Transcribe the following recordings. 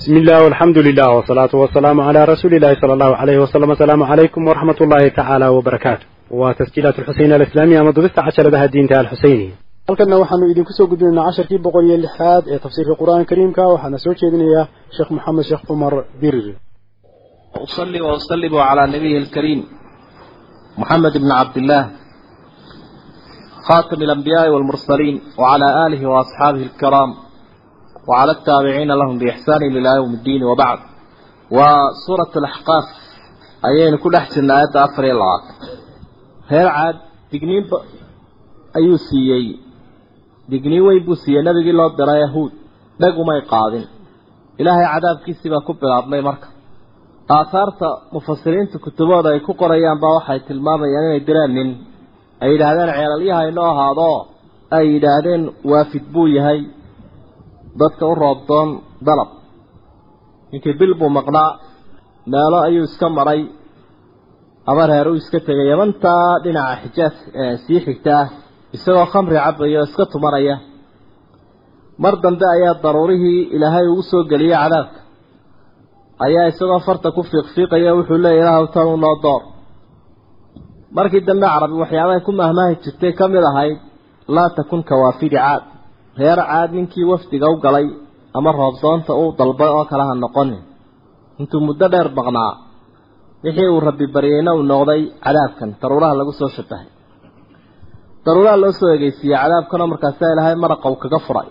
بسم الله والحمد لله والصلاة والسلام على رسول الله صلى الله عليه وسلم السلام عليكم ورحمة الله تعالى وبركاته وتسجيلات الحسين الإسلامية مضبست عشر بها الدين تعالى الحسيني halkana waxaanu idinku soo gudbinaynaa casharkii boqol iyo lixaad ee tafsiirka qur-aanka kariimka waxaana soo jeedinayaa sheekh maxamed sheekh cumar birir أصلي وأسلم على نبيه الكريم محمد بن عبد الله خاتم الأنبياء والمرسلين وعلى آله وأصحابه الكرام وعلى التابعين لهم بإحسان إلى يوم الدين وبعد وسورة الأحقاف أيين كل أحسن آيات أفر الله هير عاد تقنين أيوسيي تقنين ويبوسي نبي الله درا يهود دقوا ما يقاضين إلهي عذاب كيسي بكبر عظمي مركب aahaarta mufasiriinta kutubooda ay ku qorayaan baa waxay tilmaamayaan inay diraan nin ay yidhaahdeen ceelalyaha inoo ahaado ay yidhaahdeen waafid buu yahay dadka u roobdoon dalab. Ninkii bil buu maqnaa meelo ayuu iska maray ama reer uu iska tegay. Yamantaa dhinaca xijaas sii xigta ah isagoo khamri cabaya oo iska tumanaya mar dambe ayaa daruurihii ilaahay ugu soo geliyey cadaabka. Ayaa isagoo farta ku fiiqfiiqaya wuxuu leeyahy ilaahw tanu noo door. Markii dambe carabi waxyaabahay ku mahmaahi jirtay ka mid ahayd laa takun kawaafidi caad reer caad ninkii wafdiga u galay ama roobdoonta uu dalbay oo kale ha noqonin intuu muddo dheer maqnaa wixii uu rabbi baryeyna uu noqday cadaabkan daruuraha lagu soo shabahay daruuraha loo soo egeysiiyey cadaabkanoo markaasaa ilaahay maraqa uu kaga furay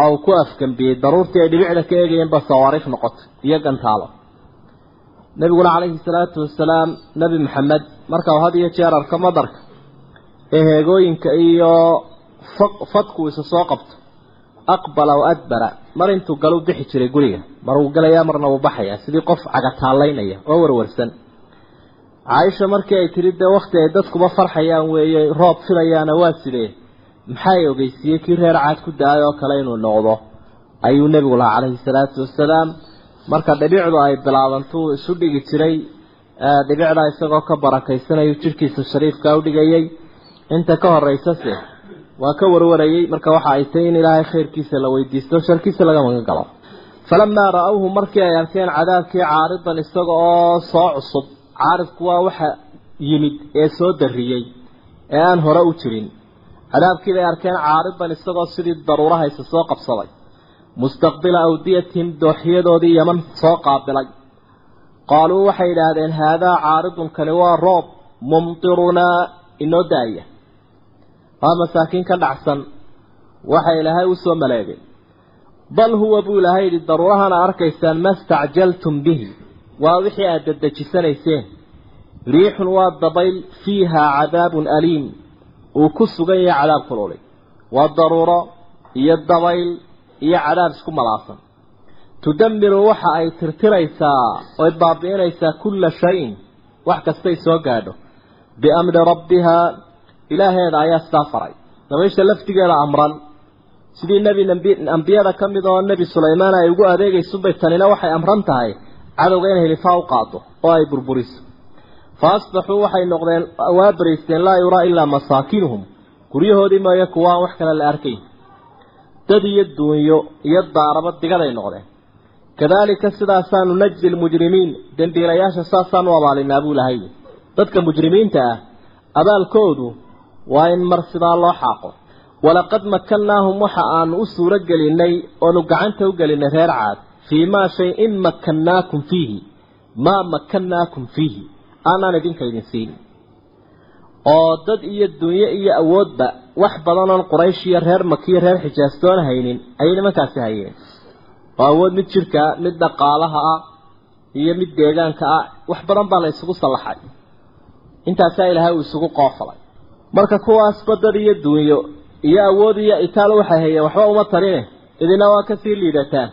oo uu ku afgambiyey daruurtii ay dhibicda ka eegayeen ba sawaariikh noqotay iyo gantaalo. Nebiguna calayhi salaatu wasalaam nebi maxamed marka uu had iyo jeer arko madarka ee heegooyinka iyo fadku isa soo qabto aqbala wa adbara. Mar intuu galu bixi jiray guriga mar uu galayaa marna uu baxayaa. Sidii qof cagataallaynaya oo warwarsan. Caaisha markii ay tidhi dee wakhti ay dadkuba farxayaan weeye roob filayaana waa sidee? Maxay ogeysiiyey? Kii reer caad ku da'ay oo kale inuu noqdo. Ayuu nebigu lahaa calayhi salaatu wasalaam marka dhibicdu ay bilaabantuu isu dhigi jiray. Dhibicda isagoo ka barakaysanayu jidhkiisa shariifka u dhigayay. Inta ka horeysase waa ka warwarayay. Marka waxa ay tahay in ilaahay khayrkiisa la weydiisto sharkiisa laga magan galo. Falamaa ra'awhu markii ay arkeen cadaabkii caaridan isaga oo soo cusub. Caaridku waa waxa yimid ee soo darriyey ee aan hore u jirin. Cadaabkii bay arkeen caaridan isagoo sidii daruurahaysa soo qabsaday. Mustaqbila awdiyatihim dooxiyadoodii yaman soo qaabilay. Qaaluu waxay idhaahdeen haadaa caaridun kani waa roob. Mumtirunaa inoo daaya waa masaakiin ka dhacsan. Waxa ilaahay u soo maleegay. Bal huwa buu ilaahay yidhi daruurahana arkaysaan ma stacjaltum bihi. Waa wixii aada dadejisanayseen riixun waa dabayl fiihaa cadaabun aliim. Uu ku sugan yahay cadaab kululay waa daruuro iyo dabayl iyo cadaab isku malaasan. Tudammiru waxa ay tirtiraysaa oy baabi'inaysaa kulla shayin. Wax kastay soo gaadho. Biamri rabbihaa ilaaheeda ayaa sidaa faray. Dabaysha laftigeeda amran. Sidii nebi ambiyada ka mid oo nebi sulaymaan ay ugu adeegaysunbay tanina waxay amran tahay. Cadowga inay hilifaa u qaado oo ay burburiso. Fa asbaxuu waxay noqdeen waa baraysteen laa yuraa ilaa masaakinuhum. Guryahoodii mooye kuwaan wax kale la arkayn. Dad iyo duunyo iyo daaraba digaday noqdeen. Kadaalika sidaasaanu najzi lmujrimiin dembiilayaasha saasaanu abaalinaa buu lahay dadka mujrimiinta ah abaalkoodu waa in mar sidaa loo xaaqo. Walaqad makannaahum waxa aanu u suuro gelinay oonu gacanta u gelinay reer caad fii maa shay in makannaakum fiihi. Maa makannaakum fiihi. Aanaan idinka idin siin. Oo dad iyo dunyo iyo awoodba wax badan oon quraysh iyo reer makiyo reer xijaastoon haynin ayay nimankaasi hayeen. Oo awood mid jirka mid dhaqaalaha ah iyo mid deegaanka ah wax badan baa la isugu sallaxay. Intaasaa ilaahay uu isugu qoofalay marka kuwaasba dad iyo dunyo iyo awood iyo itaal waxay hayeen waxba uma tarine idina waa ka sii liidataan.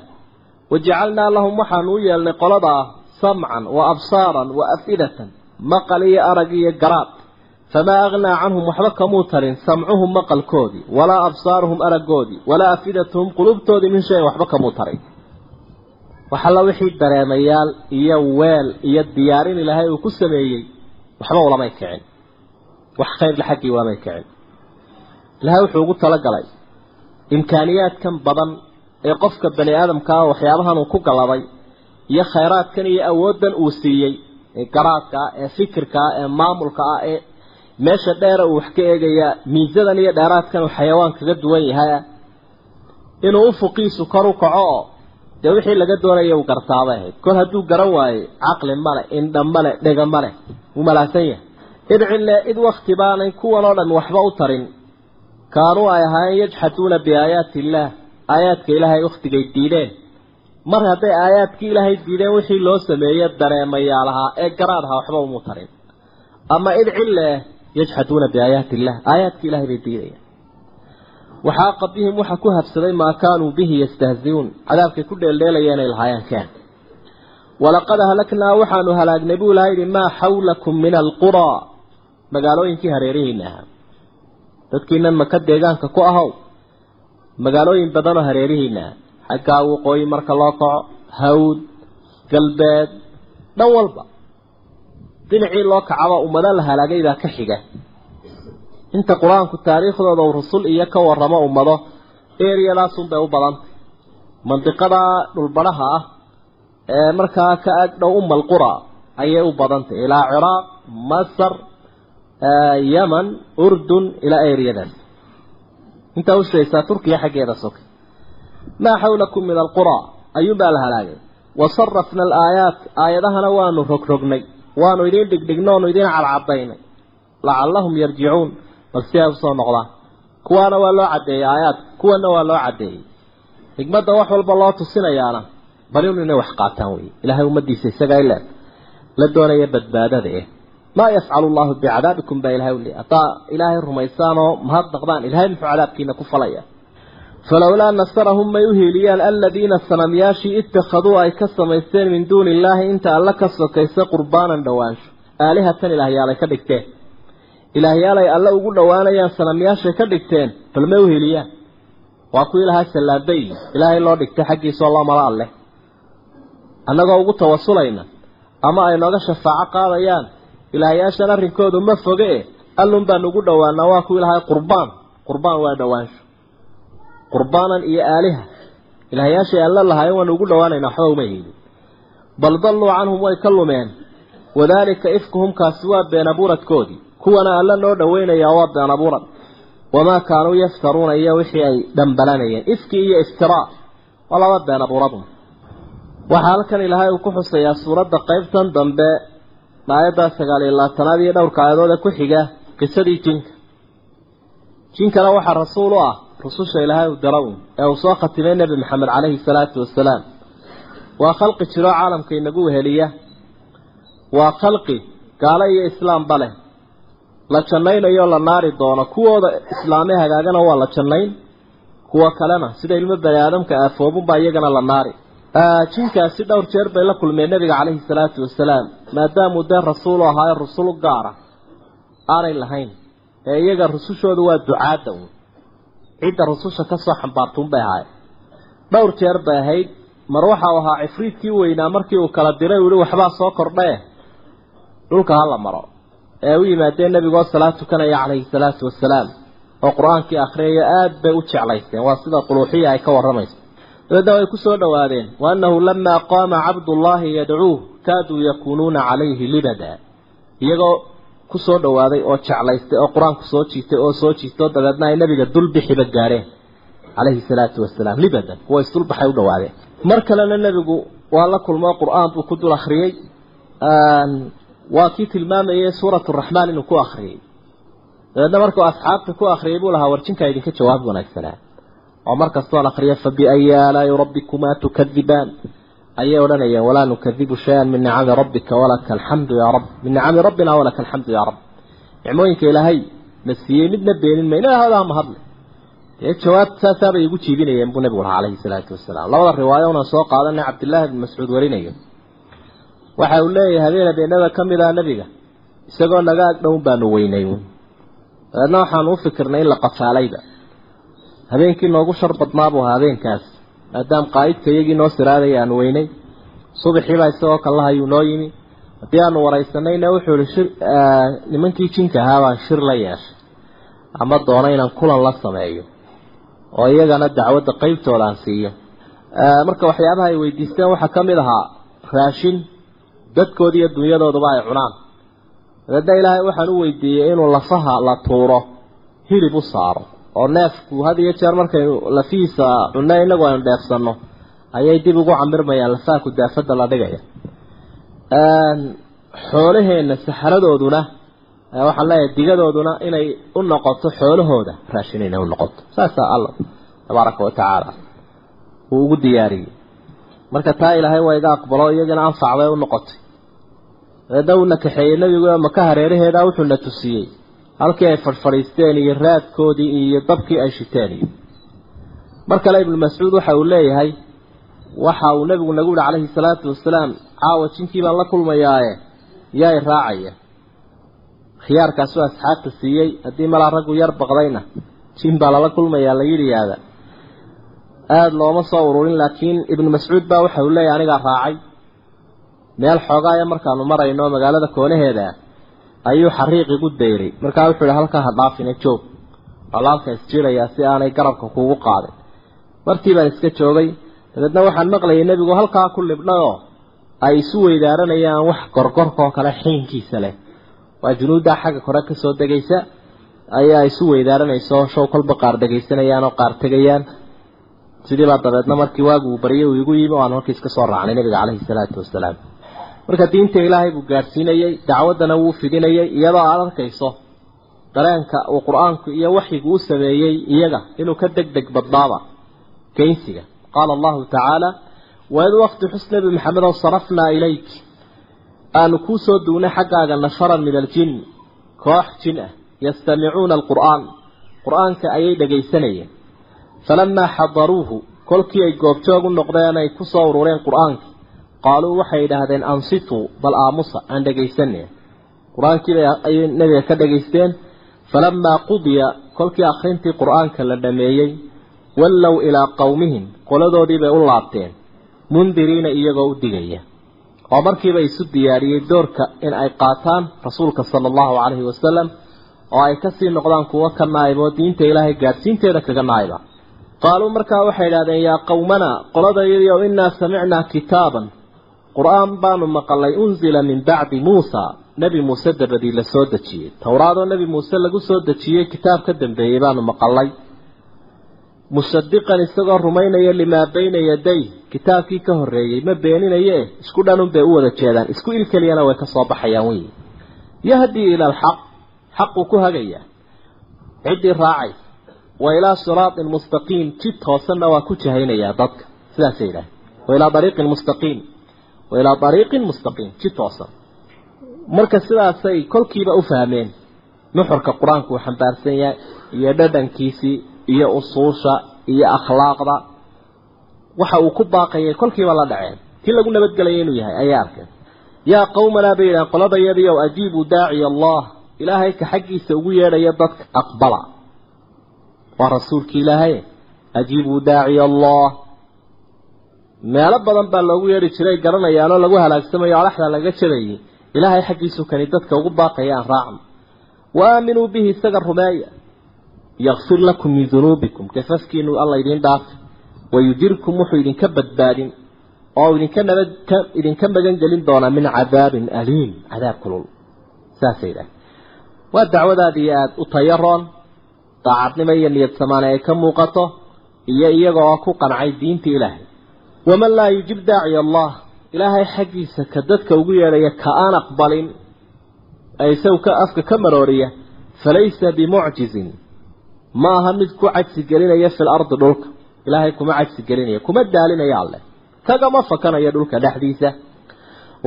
Wajacalnaa lahum waxaanu u yeelnay qoladaa samcan wa absaaran wa afidatan maqal iyo arag iyo garaad. Famaa aghnaa canhum waxba kamuu tarin samcuhum maqalkoodii walaa absaaruhum aragoodii walaa afidatuhum qulubtoodii min shayin waxba kamuu tarin waxalla wixii dareemayaal iyo weel iyo diyaarin ilaahay uu ku sameeyey waxba ulamay kicin wax khayrla xaggii waamay kicin. Ilaahay wuxuu ugu talagalay imkaaniyaadkan badan ee qofka bani aadamkaa waxyaabahan uu ku galaday iyo khayraadkan iyo awooddan uu siiyey ee garaadka ah ee fikirka ah ee maamulka ah ee meesha dheera uu wax ka eegayaa miisadan iyo dheeraadkan uu xayawaan kaga duwan yahay inuu ufuqiisu kor u kaco oo dee wixii laga doonaya uu gartaabay. Ahayd kol hadduu garan waayo caqli male indha male dhega male wuu malaasan yahay idcille id wakti baanay kuwan oo dhan waxba u tarin. Kaanuu ay ahaayeen yajxaduuna biaayaati illaah aayaadka ilaahay wakhtigay diideen. Mar hadday aayaadkii ilaahay diideen wixii loo sameeye dareemayaalahaa ee garaadhaa waxba umu tarin. Ama idcille yajxaduuna biaayaati illah aayaadka ilahay bay diidayaan waxaaqa bihim waxa ku habsaday maa kaanuu bihi yastahziuun cadaabkay ku dheeldheelayeen ay lahaayeen keen. Walaqad ahlaknaa waxaanu halaagnay buu ilaha yidhi maa xawlakum min alquraa magaalooyinkii hareerihiina ahaa. Dadkiinan maka deegaanka ku ahow? Magaalooyin badanoo hareerihiina aha xaggaa waqooyi marka loo kaco hawd galbeed dhan walba. Dhinacii loo kacaba ummado la halaagay baa ka xiga. Inta qur'aanku taariikhdooda uu rusul iyo ka warramo ummado eriyadaasunbay u badantay mandiqada dhulbadhaha ah ee markaa ka ag dhow qura ayay u badantay ilaa ciraaq masar yaman urdun ilaa eriyadaas intaa ushaysaa turkiya xaggeeda soke. Maa xawlakum min alqura ayuunbaa la halaagay. Wasarafna alaayaat aayadahana waanu rogrognay waanu idiin dhigdhigno oonu idiin cadcadaynay lacallahum yarjicuun bal si ay u soo noqdaan. Kuwaana waa loo caddeeyey aayaad kuwana waa loo caddeeyey. Xigmadda wax walba loo tusinayaana bal inu inay wax qaataan wey ilaahay ummadiisa isagaa ila la doonaya badbaadada eh maa yafcalu llahu bicadaabikum baa ilahay uli haddaa ilaahay rumaysaan oo mahadnaqdaan ilahay muxuu cadaabkiina ku falaya. Falowlaa nasarahum may u hiiliyaan aladiina sanamyaashii ittakhaduu ay ka samaysteen min duuni illaahi inta alla ka sokaysa qurbaanan dhowaansho aalihatan ilaahyaalay ka dhigteen. Ilaahyaalay alle ugu dhowaanayaan sanamyaashay ka dhigteen bal may u hiiliyaan waa kuwii lahaa sallaaday. Ilaahay loo dhigtay xaggiisaoo loo mala alleh annagoo ugu ilaahyaashan arrinkoodu ma foge e allun baan ugu dhowaanaa waa kuwii lahaa qurbaan. Qurbaan waa dhowaansho qurbaanan iyo aaliha. Ilaahyaashay alle lahaayeen waanu ugu dhowaanaynaa waxba uma hiilin bal dalluu canhum way ka lumeen. Wadaalika ifkuhum kaasi waa been abuuradkoodii. Kuwana alla noo dhoweynayaa waa been abuurad. Wamaa kaanuu yaftaruuna iyo wixii ay dhambalanayeen. Ifki iyo iftiraa waa laba been abuuradun waxaa halkan ilaahay uu ku xusayaa suuradda qeybtan dambe aayaddaa sagaal iyo labaatanaad iyo dhowrka aayadoode ku xiga qisadii jinka. Jinkana waxaa rasuul u ah rususha ilaahay u dara un ee uu soo khatimay nebi maxamed caleyhi salaatu wasalaam. Waa khalqi jiroo caalamka inagu weheliya. Waa khalqi gaalo iyo islaamba leh. La jannaynayo la naari doono kuwooda islaamee hagaagana waa la jannayn. Kuwa kalena sida ilmo bani aadamka aafoobunbaa iyagana la naari jinkaasi dhowr jeer bay la kulmeen nebiga caleyhi salaatu wasalaam maadaamuu dee rasuulu ahaayo rusul gaara aanay lahayn. Ee iyaga rusushoodu waa ducaadda uun cidda rususha ka soo xambaartuun bay ahaayeen. Dhowr jeer bay ahayd mar waxau ahaa cifriidkii weynaa markii uu kala diray uu yihi waxbaa soo kordhae dhulka hala maro. Ee u yimaadeen nebigoo salaad tukanaya calayhi salaatu wasalaam oo qur'aankii akhriyaya aada bay u jeclaysteen. Waa sida quluuxiya ay ka warramayso dabeedna way ku soo dhowaadeen wa annahu lamaa qaama cabdullaahi yadcuuh kaaduu yakuunuuna calayhi libada. Iyagoo ku soo dhowaaday oo jeclaystay oo qur'aanku soo jiitay oo soo jiitay oo dabeedna ay nebiga dulbixiba gaareen. Calayhi salaatu wasalaam libadan kuwa isdulbaxay u dhawaadeen. Mar kalena nebigu waa la kulmoo qur'aan buu ku dul akhriyey. Waa kii tilmaamayay suurat raxmaan inuu ku akriyey dabeedna markuu asxaabta ku akriyay buu lahaa warjinkaa idinka jawaab wanaagsanaa oo mar kastoon akriya fa biayi aalaai rabbikumaa tukadibaan ayay odhanayeen walaa nukadibu shay-an min nicami rabbika walaka alxamdu yaa rab min nicami rabbina walaka alxamdu yaa rab nicmooyinka ilaahay na siiyey midna beenin mayna ilaahooda ha mahadle dee jawaab saasaabay igu jiibinayeen buu nebigu lahaa calayhi salaatu wasalaam. Labada riwaayo unaan soo qaadanay cabdillaahi bn mascuud warinayo waxa uu leeyahay habeen habeenada ka mid ah nebiga isagoo naga agdhown baanu weynay. Dabeedna waxaanu u fikirnay in la qafaalayba habeenkii noogu shar badnaa buu ahaa habeenkaas maadaama qaa'idka iyagii noo siraadaya aanu weynay. Subaxiibaa isagoo kallahayuu noo yimi. Haddii aanu waraysanayna wuxuu ihi shir nimankii jinka ahaa baan shir la yeeshay ama doono inaan kulan la sameeyo oo iyagana dacwadda qeybtooda aan siiyo. Marka waxyaabaha ay weydiisteen waxaa ka mid ahaa raashin. Dadkooda iyo dunyadooduba ay cunaan. Dabeedna ilaahay waxaan u weydiiyey inuu lafaha la tuuro hilib u saaro oo neefku had iyo jeer markaynu lafihiisa cunno inagu aynu dheefsanno ayay dib ugu camirmayaan lafaha kudaafada la dhigaya. Xoolaheenna saxaradooduna waxaan leeyahay digadooduna inay u noqoto xoolahooda raashin inay u noqoto. Saasaa alla tabaaraka wa tacaala uu ugu diyaariyey. Marka taa ilaahay waa iga aqbalo iyagana anfacday u noqotay. Dabeedna uuna kaxeeyey nebigu maka hareeraheeda wuxuuna tusiyey halkii ay fadhfadhiisteen iyo raadkoodii iyo dabkii ay shiteen iyo. Mar kale ibnu mascuud waxa uu leeyahay waxa uu nebigu nagu yihi calayhi salaatu wasalaam caawa jinkii baan la kulmayaaye yaay raacaya. Khiyaarkaasuu asxaabta siiyey haddii malaa raggu yar baqdayna jin baa lala kulmayaa la yidhiyaada aada looma soo ururin laakiin ibnu mascuud baa waxa uu leeyahay anigaa raacay. Meel xoogaaya markaanu marayno magaalada koonaheeda ayuu xariiq igu dayray. Markaa wuxuu ihi halkaa ha dhaafine joog. Colaalka isjirayaa si aanay garabka kugu qaadin. Martii baan iska joogay. Dabeedna waxaan maqlayay nebigu halkaa ku libdhayoo ay isu weydaaranayaan wax gorgorkaoo kale xiinkiisa leh. Waa junuuddaa xagga kore ka soo degaysa. Ayaa isu weydaaranayso show kolba qaar dhegaysanayaan oo qaar tegayaan. Sidii baa dabeedna markii waagu uu baryay uu igu yimi o aan halkiis ka soo raacnay nebiga caleyhi salaatu wasalaam marka diinta ilaahay buu gaadhsiinayey dacwaddana wuu fidinayay iyadoo aad arkayso dareenka uu qur'aanku iyo waxyigu u sameeyey iyaga inuu ka deg deg badnaaba geynsiga qaala allahu tacaala waid waqti xus nebi maxamedow sarafnaa ilayk. Aanu kuu soo duugnay xaggaaga nafaran min aljin koox jin ah yastamicuuna alqur'aan. Qur'aanka ayay dhegaysanayeen falamaa xadaruuhu kolkii ay goobjoog u noqdeen ay ku soo urureen qur'aankii qaaluu waxay yidhaahdeen ansituu bal aamusa aan dhegaysanay qur'aankiiba ayay nebiga ka dhegaysteen falamaa qudiya kolkii akhrintii qur'aanka la dhameeyey wallow ilaa qowmihim qoladoodii bay u laabteen mundiriina iyagoo u digaya oo markiiba isu diyaariyey doorka in ay qaataan rasuulka sala allahu calayhi wasalam oo ay ka sii noqdaan kuwo ka naayiboo diinta ilaahay gaadhsiinteeda kaga naayiba qaaluu markaa waxay idhahdeen yaa qowmanaa qoladayadiiow innaa samicnaa kitaaban qur'aan baanu maqalay unsila min bacdi muusa. Nebi muuse dabadii la soo dejiyey. Towraadoo nebi muuse lagu soo dejiyey kitaab ka dambeeyey baanu maqalay. Musadiqan isagoo rumaynaya limaa bayna yaday. Kitaabkii ka horreeyey ma beeninaye isku dhanun bay u wada jeedaan. Isku il keliyana way ka soo baxayaan wey yahdii ila alxaq xaquu ku hagayaa ciddii raacay. Wa ilaa siraatin mustaqiim. Jid hoosanna waa ku jahaynayaa dadka. Sidaasay yidhaah wa ilaa dariiqin mustaqiim wa ilaa dariiqin mustaqiim jid hoosan marka sidaasay kolkiiba u fahmeen nuxurka qur'aanku uu xambaarsan yahay iyo dhadhankiisii iyo usuusha iyo akhlaaqda. Waxa uu ku baaqayay kolkiiba la dhaceen. Kii lagu nabadgelaya inuu yahay ayay arkeen. Yaa qowmanaa bay yidhahan qoladayadiiow ajiibuu daaciya allah. Ilaahay ka xaggiisa ugu yeedhaya dadka aqbala. Waa rasuulki ilaahay ajiibuu daaciya allah meelo badan baa loogu yeedhi jiray garanayaanoo lagu halaagsamayo alaxda laga jadayay ilaahay xaggiisu kani dadka ugu baaqaya aan raacno. Aaminuu bihi isaga rumeeya. Yakfir lakum min dunuubikum. Gafafkiinu alla idiin dhaafi wayudirkum wuxuu idinka badbaadin. Oo idinka nabad idinka magan doonaa min cadaabin aliim. Cadaab kulul. Saasay idhaah waa dacwadaadii aada u tayaroon daacadnimo iyo niyad samaane ay ka muuqato iyo iyaga oo ku qancay diinta ilaahay waman laa yujib daaciya allah ilaahay xaggiisa ka dadka ugu yeedhaya ka aan aqbalin ee isagu ka afka ka marooriya falaysa bimucjizin ma aha mid ku cajsi gelinaya fil ardi dhulka ilaahay kuma cajsi gelinaya kuma daalinaya alleh kagama fakanayo dhulka dhexdiisa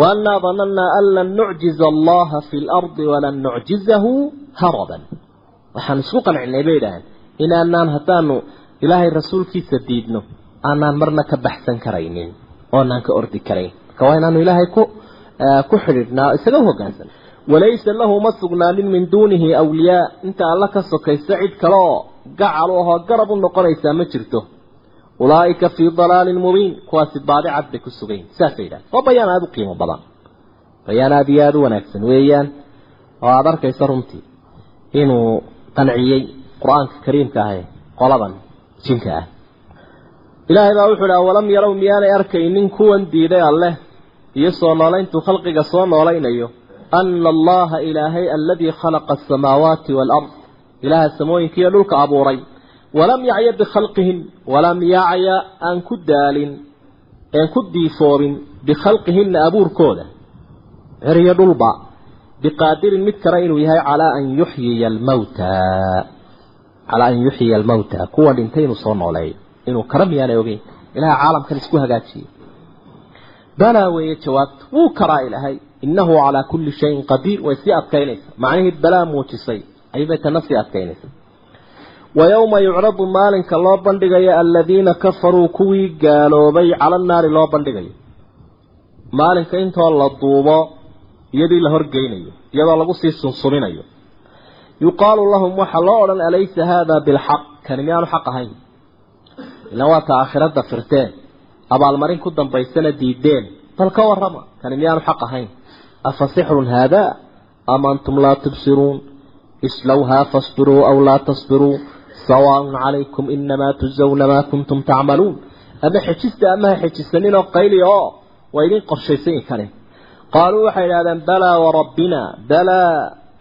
waannaa danannaa an lan nucjiza allaha fi lardi walan nucjizahu haraban waxaan isku qancinay bay idhaaheen inaanaan haddaanu ilaahay rasuulkiisa diidno aanaan marna ka baxsan karaynin oonaan ka ordi karayn. Marka waa inaanu ilaahay ku ku xidhiidhnaa isaga hoggaansan walaysa lahu ma sugnaanin min duunihi awliyaa. Inta alla ka sokaysa cid kale oo gacal u ahoo garab u noqonaysaa ma jirto. Ulaa'ika fii dalaalin mubiin. Kuwaasi baadi cad bay ku sugayn. Saasay yidhahan waa bayaan aada u qiimo badan. Bayaan aada iyo aada u wanaagsan weeyaan. Oo aada arkaysa runtii inuu qanciyey qur'aanka kariimka ahe qoladan jinka ah ilaahay baa wuxuu idhi awalam yarow miyaanay arkaynin kuwan diiday alleh iyo soo noolayntuu khalqiga soo noolaynayo? Ana allaha ilaahay aladii khalaqa asamaawaati waalard ilaaha samooyinkiiyo dhulka abuuray. Walam yacya bikhalqihin walam yacya aan ku daalin een ku diifoobin bikhalqihinna abuurkooda. Ceriyo dhulba biqaadirin mid kale inuu yahay calaa an yuxyiya almawta calaa an yuxyiya almawta kuwa dhintay inuu soo nooleeyo inuu kara miyaanay ogeyn. Ilaha caalamkan isku hagaajiyey. Balaa weeye jawaabta wuu karaa ilaahay. Innahu calaa kulli shayin qadiir way sii adkaynaysa macnihii balaa muujisay ayubay tana sii adkaynaysa wa yowma yucradu maalinka loo bandhigayo aladiina kafaruu kuwii gaaloobay cala annaari loo bandhigayo maalinka intoo la duubo iyadii la horgeynayo iyadoo lagu sii sunsuminayo. Yuqaalu lahum waxaa loo odhan alaysa haada bilxaq? Kani ilaan waata aakhirada firteen. Abaalmarin ku dambaysana diideen. Bal ka warrama kani miyaanu xaq ahayn. Afa sixrun haadaa am antum laa tubsiruun? Islowhaa fasbiruu aw laa tasbiruu? Sawaaun calaykum inamaa tujzawna maa kuntum tacmaluun. Ama xejista ama ha xejisaninoo qayli oo waa idin qorshaysan kane qaaluu waxay idhahdeen balaa warabbina balaa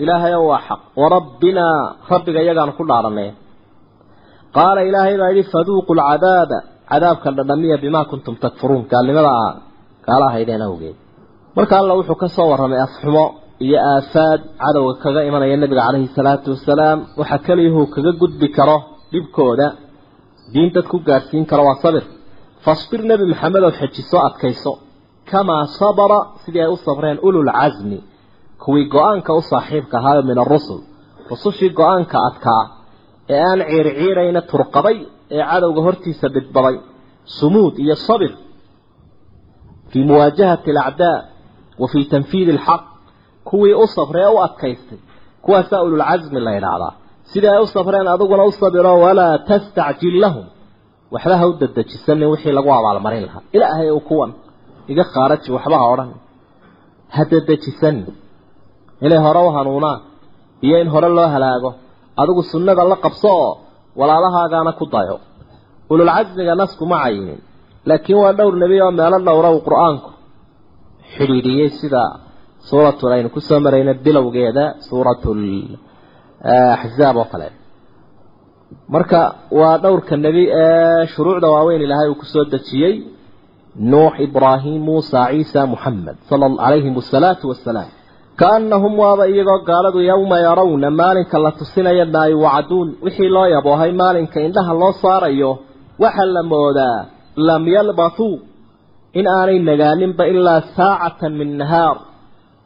ilaahayo waa xaq. Warabbinaa rabbiga iyagaanu ku dhaaranay qaala ilaahay baa yidhi faduuqu lcadaaba cadaabka dhadhamiya bimaa kuntum takfuruun. Gaalnimada a gaala ahaydeen awgeed. Marka alla wuxuu ka soo warramay afxumo iyo aafaad cadowga kaga imanaya nebiga caleyhi salaatu wasalaam waxa keliyahuu kaga gudbi karo dhibkooda diin dad ku gaadhsiin karo waa sabir. Fasbir nebi maxamed oo xejiso adkayso. Kamaa sabara sidii ay u sabreen ululcasmi kuwii go'aanka u saaxiibka ahaayo min arusul rusushii go'aanka adkaa ee aan ciirciirayna turqabay ee cadowga hortiisa bidbaday sumuud iyo sabir fii muwaajahati alacdaa wa fii tanfiidi alxaq. Kuwii u sabree u adkaystay kuwaasaa ululcasmi la yidhaahdaa. Sidii ay u sabreen adiguna u sabiro walaa tastacjil lahum. Waxba ha u dadejisanin wixii lagu abaalmarin lahaa. Ilaahay u kuwan iga khaaraji waxba ha odhan. Ha dadejisanin inay hore u hanuunaan iyo in hore loo halaago adigu sunnada la qabso oo walaalahaagaana ku dayo. Ululcasmiga nasku ma cayinin laakiin waa dhowr nebi oo meelo dhowra uu qur'aanku xidhiidhiyey sida suuratul aynu ku soo marayna bilowgeeda suuratul axzaab oo kale. Marka waa dhowrka nebi ee shuruucda waaweyn ilaahay uu ku soo dejiyey. Nuux ibraahim muusa ciisa muxamed sala calayhim asalaatu wassalaam kaanahum waaba iyagoo gaaladu yowma yarawna maalinka la tusinaya naayuwacduun wixii loo yaboohay maalinka indhaha loo saarayo waxaa la moodaa lam yalbathuu in aanay nagaaninba ilaa saacatan min nahaar.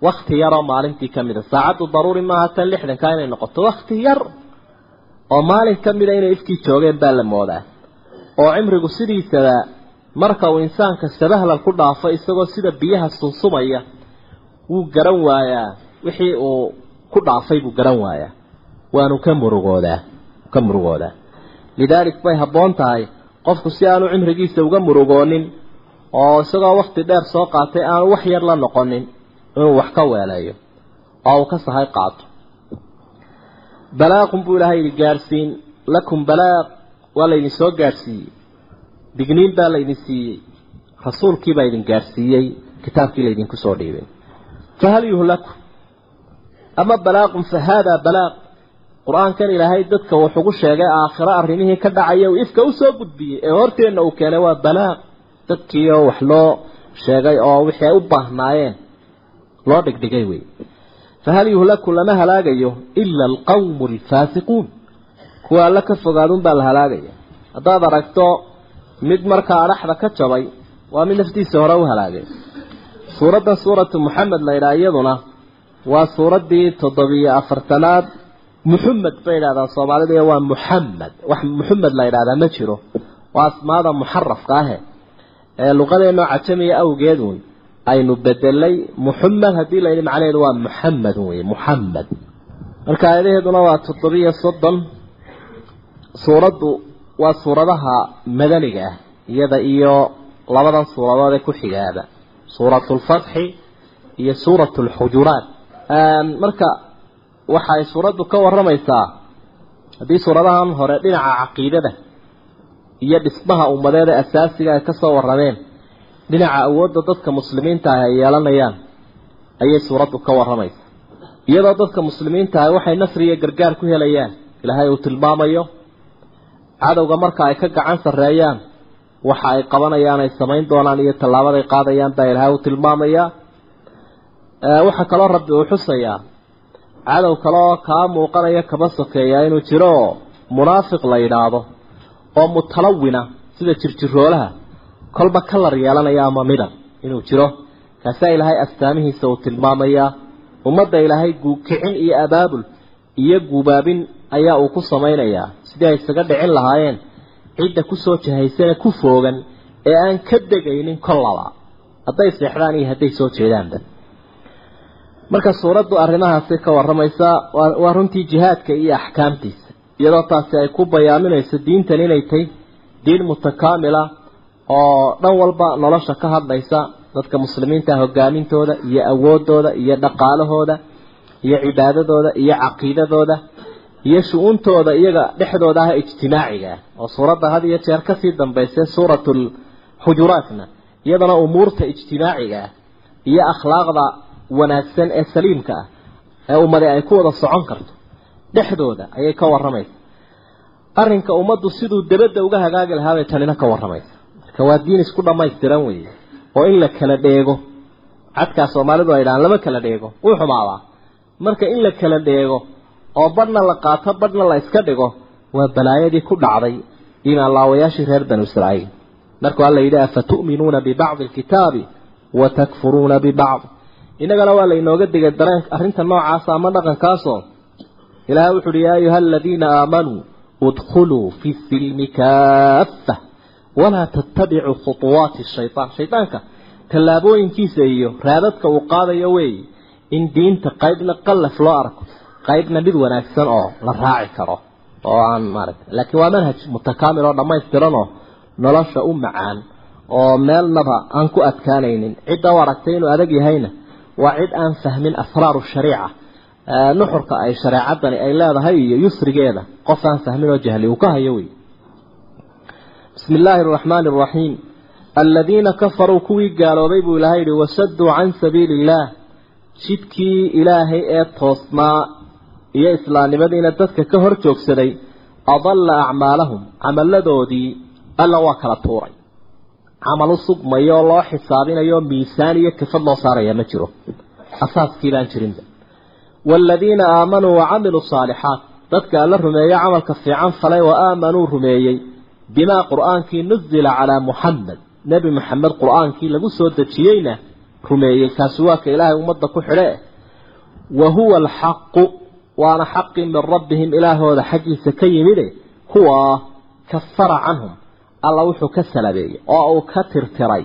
Wakti yaroo maalintii ka mida. Saacaddu daruuri maaha tan lixdankaa inay noqoto. Wakti yar oo maalin ka mida inay ifkii joogeen baa la moodaa. Oo cimrigu sidiisaba marka uu insaanka sabahlal ku dhaafo isagoo sida biyaha sunsumaya wuu garan waayaa. Wixii uu ku dhaafay buu garan waayaa. Waanu ka murugoodaa ka murugoodaa. Lidaalik bay habboon tahay. Qofku si aanu cimrigiisa uga murugoonin oo isagoo wakti dheer soo qaatay aanu wax yar la noqonin inuu wax ka weeleeyo oo uu ka sahay qaato. Balaaqun buu ilaahay yidhi gaadhsiin lakum balaaq. Waa laydin soo gaadhsiiyey digniin baa laydin siiyey. Rasuulkii baa idin gaadhsiiyey kitaabkii laydinku soo dhiibay fahal yuhlaku ama balaaqun fa haadaa balaaq qur'aankan ilaahay dadka wuxugu sheegay aakhiro arrimihii ka dhacaya uu ifka u soo gudbiyey ee horteenna uu keenay waa balaaq dadkiioo wax loo sheegay oo wixii ay u baahnaayeen loo dhigdhigay wey fahal yuhlaku lama halaagayo ila alqawmu alfaasiquun kuwa alla ka fogaadun baa la halaagaya haddaad aragto mid markaa adhaxda ka jabay waa mid naftiisa hore u halaagay suuraddan suuratu moxamed la yidhaha iyaduna waa suuraddii toddobiyo afartanaad. Muxamed bay yidhahdaan soomaalida iyo waa muxamed wax muxamed la yidhahdaa ma jiro. Waa asmaada muxarafka ahe ee luqadeenoo cajamiya awgeed wey aynu bedelay muxamed haddii layidhi macnaheedu waa muxamed wey muxamed marka aayadaheeduna waa toddobiyo soddon. Suuraddu waa suuradaha madaniga ah iyada iyo labadan suuradood ee ku xigaaba suuratu lfatxi iyo suuratu lxujuraat marka waxay suuraddu ka warramaysaa haddii suuradahan hore dhinaca caqiidada iyo dhismaha ummadeed ee asaasiga ay ka soo warrameen dhinaca awoodda dadka muslimiinta ah ay yeelanayaan ayay suuraddu ka warramaysa iyadoo dadka muslimiinta ah waxay nasri iyo gargaar ku helayaan ilaahay uu tilmaamayo cadowga marka ay ka gacan sarreeyaan waxa ay qabanayaan ay samayn doonaan iyo tallaabaday qaadayaan baa ilaahay uu tilmaamayaa waxaa kaloo rabbi uu xusayaa. Cadow kaleoo kaa muuqanaya kaba sokeeya inuu jiro munaafiq la yidhaahdo oo mutalawina sida jirjiroolaha kolba kalar yeelanaya ama midab inuu jiro. Kaasaa ilaahay astaamihiisa uu tilmaamayaa ummadda ilaahay guukicin iyo abaabul iyo guubaabin ayaa uu ku samaynayaa sidii ay isaga dhicin lahaayeen cidda ku soo jahaysane ku foogan ee aan ka degaynin kollaba. Hadday seexdaan iyo hadday soo jeedaanba. Marka suuraddu arrimahaasi ka warramaysaa waa runtii jihaadka iyo axkaamtiisa. Iyadoo taasi ay ku bayaaminayso diintan inay tahay diin mutakaamila oo dhan walba nolosha ka hadlaysa dadka muslimiinta hogaamintooda iyo awoodooda iyo dhaqaalahooda iyo cibaadadooda iyo caqiidadooda iyo shu-uuntooda iyaga dhexdooda ah ijtimaaciga oo suuradda had iyo jeer ka sii dambaysa suuratul xujuraatna iyadana umuurta ijtimaaciga ah iyo akhlaaqda wanaagsan ee saliimka ah ee ummadi ay ku wada socon karto dhexdooda ayay ka warramaysa. Arrinka ummaddu siduu dabadda uga hagaagi lahaabay tanina ka warramaysa. Marka waa diin isku dhammaystiran weeye oo in la kala dheego. Cadkaa soomaalidu ay dhahaan lama kala dheego. Wuu xumaadaa marka in la kala dheego oo badhna la qaato badhna la iska dhigo waa balaayadii ku dhacday imaan laawayaashii reer banu israa'iil. Markuu alla yidhi afa tu'minuuna bibacdi alkitaabi wa takfuruuna bibacd innagana waa lainooga digay dareen arrinta noocaasa ama dhaqankaasoo ilaahay wuxu uhi yaa ayuha aladiina aamanuu udkhuluu fi silmi kaaffa walaa tattabicuu khutuwaati shaytaan. Shaydaanka tallaabooyinkiisa iyo raadadka uu qaadayo weeye in diinta qaybna qallaf loo arko qaybna mid wanaagsan oo la raaci karo oo aan maaragta laakiin waa manhaj mutakaamil oo dhammaystiran oo nolosha u macaan oo meelnaba aan ku adkaanaynin. Cidda u aragtay inuu adag yahayna waa cid aan fahmin asraaru shariica. Nuxurka ay shareecadani ay leedahay iyo yusrigeeda qof aan fahmin oo jahli uu ka hayo wey bismi illaahi araxmaani araxiim aladiina kafaruu kuwii gaaloobay buu ilaahay yihi wasaduu can sabiili illaah jidkii ilaahay ee toosnaa iyo islaamnimadiina dadka ka hor joogsaday adalla acmaalahum camalladoodii alla waa kala tuuray. Camal u oo loo xisaabinayo miisaan iyo kafad loo saaraya ma jiro. Asaaskii baan jirinba waaladiina aamanuu wacamiluu saalixaat dadka alla rumeeye camalka fiican falay wa aamanuu rumeeyey bimaa qur'aankii nuzila calaa muxamed nebi maxamed qur'aankii lagu soo dejiyeyna rumeeyey kaasi waa ka ilaahay ummadda ku xidhe. Wa huwa alxaqu waana xaqi min rabbihim ilaahooda xaggiisa ka yimide huwa kafara canhum. Alla wuxuu ka salabeeyey oo uu ka tirtiray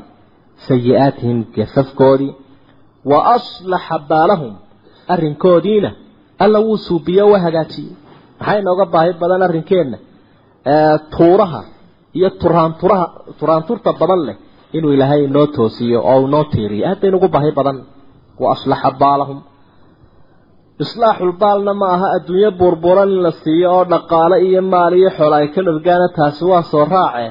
sayi-aatihim gafafkoodii wa aslaxa baalahum arrinkoodiina. Alla wuu suubiye wa hagaajiyey maxay nooga baahi badan arrinkeenna tuuraha iyo turaanturaha turaanturta badan leh inuu ilaahay noo toosiyo oo uu noo tiiriyo. Haddaynugu baahi badan. Wa aslaxa baalahum islaaxulbaalna ma aha adduunyo buurbuuran in la siiyo oo dhaqaale iyo maal iyo xoola ay ka dhargaana taasi waa soo raace.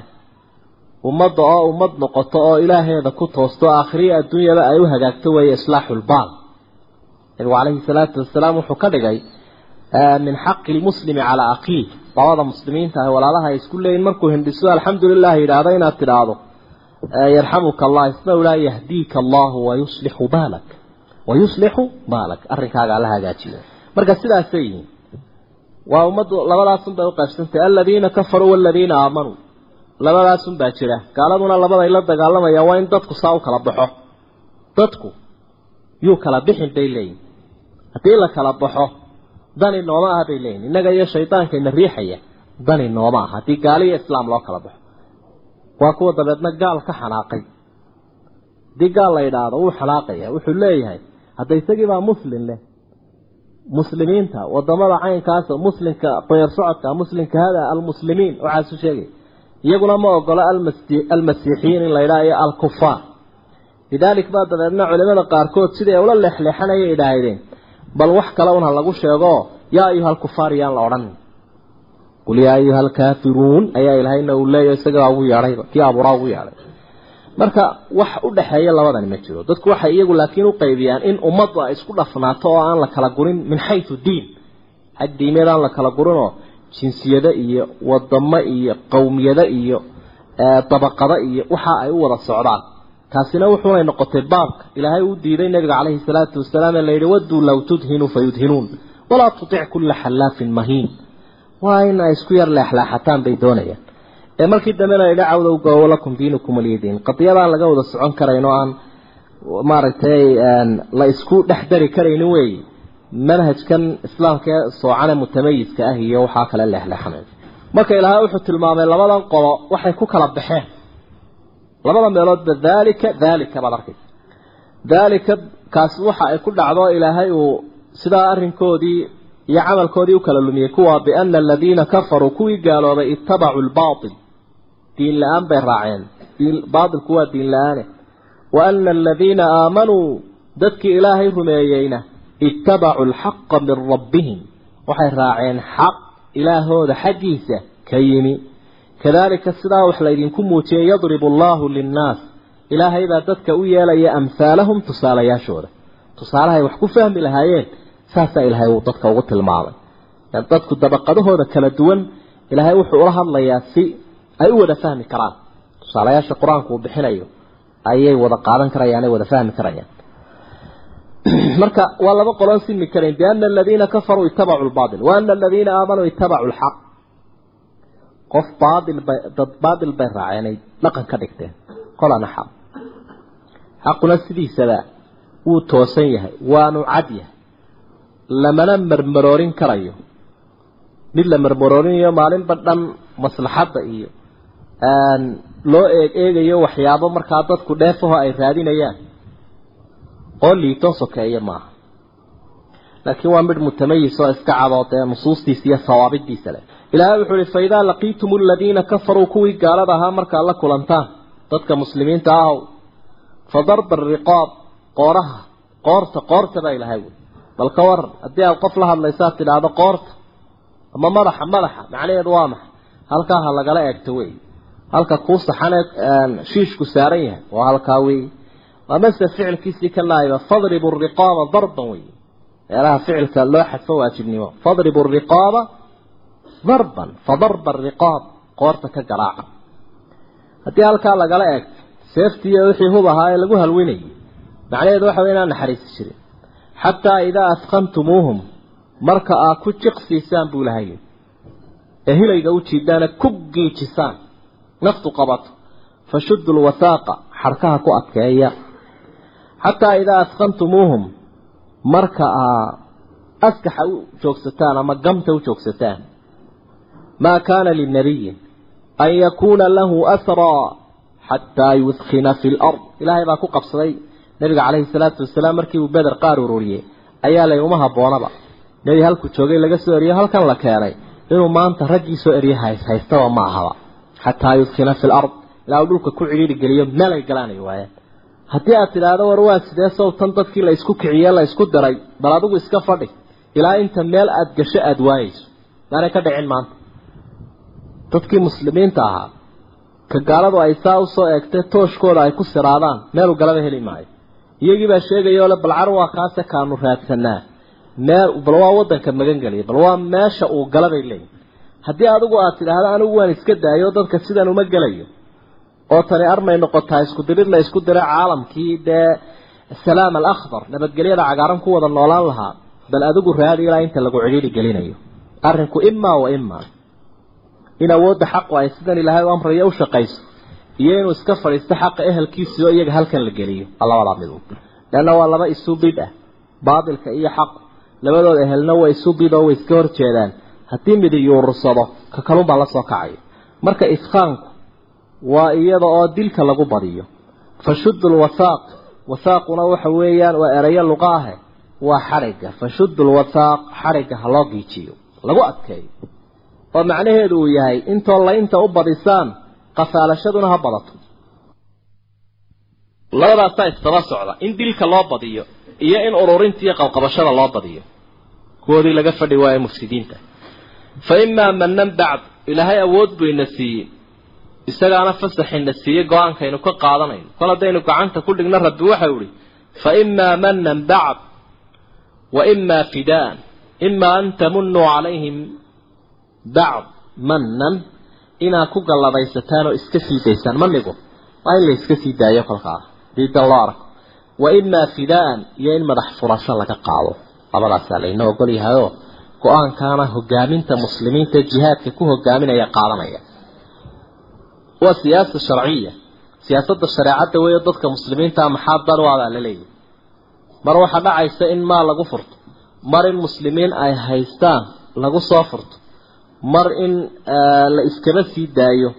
Ummadda oo ummad noqoto oo ilaaheeda ku toosto aakhiriya adduunyaba ay u hagaagto weeye islaaxulbaal nabigu calayhi salaatu wasalaam wuxuu ka dhigay min xaqi lmuslimi calaa akhiih labada muslimiinta ah walaalaha ay isku leeyihiin markuu hindhiso alxamdulilah yidhaahdo inaad tidhaahdo yarxamuka allah isna ulaa yahdiika allahu wayuslixu baalak wayuslixu baalak arrinkaaga alla hagaajiyo marka sidaasay yihiin waa ummaddu labadaasun bay uqaybsantay aladiina kafaruu waladiina aamanuu labadaasun baa jira gaaladuna labaday la dagaalamayaan waa in dadku saa u kala baxo dadku yuu kala bixin bay leeyihiin haddii la kala baxo dani nooma aha bay leeyihiin innaga iyo shaydaankayna riixaya dani nooma aha haddii gaali iyo islaam loo kala baxo waa kuwa dabeedna gaal ka xanaaqay haddii gaal la yidhaahdo wuu xanaaqaya wuxuu leeyahay hadda isagii baa muslim leh. Muslimiinta waddamada caynkaas muslimka qoyar socodka muslimka hada almuslimiin waxaasu sheegay. Iyaguna ma ogola almasiixiyiin in la yidhaha iyo alkufaar. Lidaalik baa dabeedna culimada qaarkood siday ula leexleexanayay idhaahdeen. Bal wax kale una lagu sheego yaa ayuha alkufaar yaan la odhan. Qul yaa ayuha alkaafiruun ayaa ilahayna uu leeyahay isagaa ugu yeedhayba kii abuuraa ugu yeedhay marka wax u dhexeeya labadani ma jiro. Dadku waxay iyagu laakiin u qaybiyaan in ummaddu ay isku dhafnaato oo aan la kala gurin min xaysu diin. Xag diimeed aan la kala gurinoo jinsiyado iyo wadamo iyo qowmiyado iyo dabaqado iyo waxa ay u wada socdaan. Taasina wuxuunay noqotay baabka. Ilaahay uu diiday nabiga calayhi salaatu wasalaam ee la yidhi wadduu low tudhinuu fayudhinuun walaa tutic kulla xallaafin mahiin. Waa in ay isku yar leexleexataan bay doonayaan ee markii dambena idha cawda u gabo lakum diinukum waliyadiin qadiyadaan laga wada socon karayn oo aan maaragtay la isku dhex dari karaynin weeye manhajkan islaamka ee soocane mutamayiska ah iyo waxaa kale leexleexanay. Marka ilaahay wuxuu tilmaamay labadan qolo waxay ku kala baxeen. Labada meeloodba daalika daalika baad arkaysa daalika kaasi waxa ay ku dhacdo ilaahay uu sidaa arrinkoodii iyo camalkoodii u kala lumiyey kuwa biana aladiina kafaruu kuwii gaaloobay ittabacuu lbaatil diin la'aan bay raaceen. Baatilku waa diin la'aane. Wa ana aladiina aamanuu dadkii ilaahay rumeeyeyna ittabacuu alxaqa min rabbihim. Waxay raaceen xaq ilaahooda xaggiisa ka yimi. Kadalika sidaa wax laydinku muujiyey yadribu allahu linnaas. Ilaahay baa dadka u yeelaya amhaalahum tusaalayaashooda. Tusaalahay wax ku fahmi lahaayeen saasaa ilaahay uu dadka ugu tilmaamay. Dadku dabaqadahooda kala duwan ilaahay wuxuu ula hadlayaa si ay u wada fahmi karaan. Tusaalayaasha qur'aanku uu bixinayo ayay wada qaadan karayaan ay wada fahmi karayaan. Marka waa laba qoloon simi karayn biana aladiina kafaruu ittabacuu lbaatil wa aladiina aamanuu ittabacuu lxaq qof baatil bay dad baatil bay raaceen ay dhaqan ka dhigteen. Qolana xaq. Xaquna sidiisaba wuu toosan yahay waanu cad yahay. Lamana marmaroorin karayo. Mid la marmaroorinayo maalinba dhan maslaxadda iyo loo eeg eegayo waxyaabo markaa dadku dheefaho ay raadinayaan. Oo liito sokeeya maaha laakiin waa midh mutamayis oo iska cadoo dee nusuustiisa iyo sawaabidiisa leh. Ilaahay wuxuu ihi faidaa laqiitum aladiina kafaruu kuwii gaalada ahaa markaad la kulantaan. Dadka muslimiinta ahow fa darba ariqaab qooraha qoorta qoorta baa ilahay wy bal ka waran haddii aad qof la hadlaysaad tidhaahdo qoorta ama madaxa madaxa macnaheedu waa maxay halkaa ha lagala eegto wey halka kuu saxanee shiishku saaran yahay. Waa halkaa wey waa mase ficilkiisii ka laayba fadribu riqaaba darban wey meelaha ficilka loo xadfo waajibnimo. Fadribu riqaaba darban fadarba ariqaab qoorta ka garaaca haddii halkaa lagala eegto seeftiiyo wixii hub ahaa ee lagu halwinayay macnaheedu waxa wey inaan naxariisi jirin. Xataa idaa adqantumuuhum marka aad ku jiqsiisaan buu lahay ee hilayga u jiidaana ku giijisaan naftu qabato fashuddu lwasaaqa xarkaha ku adkeeya. Xataa idaa adqantumuuhum marka aa askaxa u joogsataan ama gamta u joogsataan maa kaana linabiyin an yakuuna lahu asraa xataa yudkina fi lard ilaahay baa ku qabsaday nabiga calayhi salaatu wasalaam markii uu beder qaar ururiyey. Ayaa lay uma habboonaba nebi halkuu joogay laga soo eriyo halkan la keenay. Inuu maanta raggii soo eriye haystaba ma ahaba xataa yudkina fi lard ilaa uu dhulka ku cidhiiri geliyo meel ay galaanay waayeen haddii aad tidhaahdo war waa sidee sawtan dadkii la isku kiciye la isku diray bal adigu iska fadhi. Ilaa inta meel aada gasho aada waayeyso maanay ka dhicin maanta. Dadkii muslimiinta ahaa ka gaaladu ay saa u soo eegtay tooshkooda ay ku siraadaan meeluu galaba heli maayo. Iyagii baa sheegayoo le balcar waa kaase kaanu raadsanaa meel bal waa waddanka magan geliya bal waa meesha uu galabay leeyihiin haddii adigu aad tidhaahdo anigu waan iska daayo dadka sidan uma gelayo. Oo tani armay noqotaa isku dirid la isku dira caalamkii dee salaam alakhdar nabadgelyada cagaaran ku wada noolaan lahaa bal adigu raadi ilaa inta lagu cidhiidhi gelinayo. Arrinku imaa wa imaa in awoodda xaqu ay sidan ilaahay u amrayo u shaqayso iyo inuu iska fadhiisto xaqa ehelkiisii oo iyaga halkan la geliyo. Labadaa mid leanna waa laba isu bid ah baatilka iyo xaqu labadooda ehelna waa isu bid oo way iska horjeedaan haddii midi yuurursado ka kalun baa la soo kacayo marka ifqaanku waa iyada oo dilka lagu badiyo. Fashuddu lwasaaq wasaaquna waxa weeyaan waa erayo luqa ahe waa xadhigga. Fashuddu lwasaaq xadhigga ha loo giijiyo. Lagu adkeeyo. Oo macnaheedu uu yahay intoo laynta u badisaan qafaalashaduna ha badato. Labadaasaa isdaba socda. In dilka loo badiyo iyo in ururinta iyo qabqabashada loo badiyo. Kuwoodii laga fadhi waayo mufsidiinta fa imaa manan bacd ilaahay awood buu ina siiyey. Isagaana fasaxina siiyey go'aankaynu ka qaadanayno kol haddaynu gacanta ku dhigno rabbi waxau ihi fa imaa manan bacd wa imaa fidaan imaa an tamunuu calayhim bacd manan inaad ku gallabaysataan oo iska sii daysaan manigu waa in la iska sii daayo kolkaa. Diidan loo arko. Wa imaa fidaan iyo in madax furasho laga qaado. Labadaasaa laynoo ogol yahayoo go'aankaana hogaaminta muslimiinta jihaadka ku hogaaminaya qaadanaya. Waa siyaasa sharciya. Siyaasadda shareecadda weeyo dadka muslimiinta maxaa dan la leeyahy mar waxaa dhacaysa in maal lagu furto. Mar in muslimiin ay haystaan lagu soo furto. Mar in la iskaba sii daayo.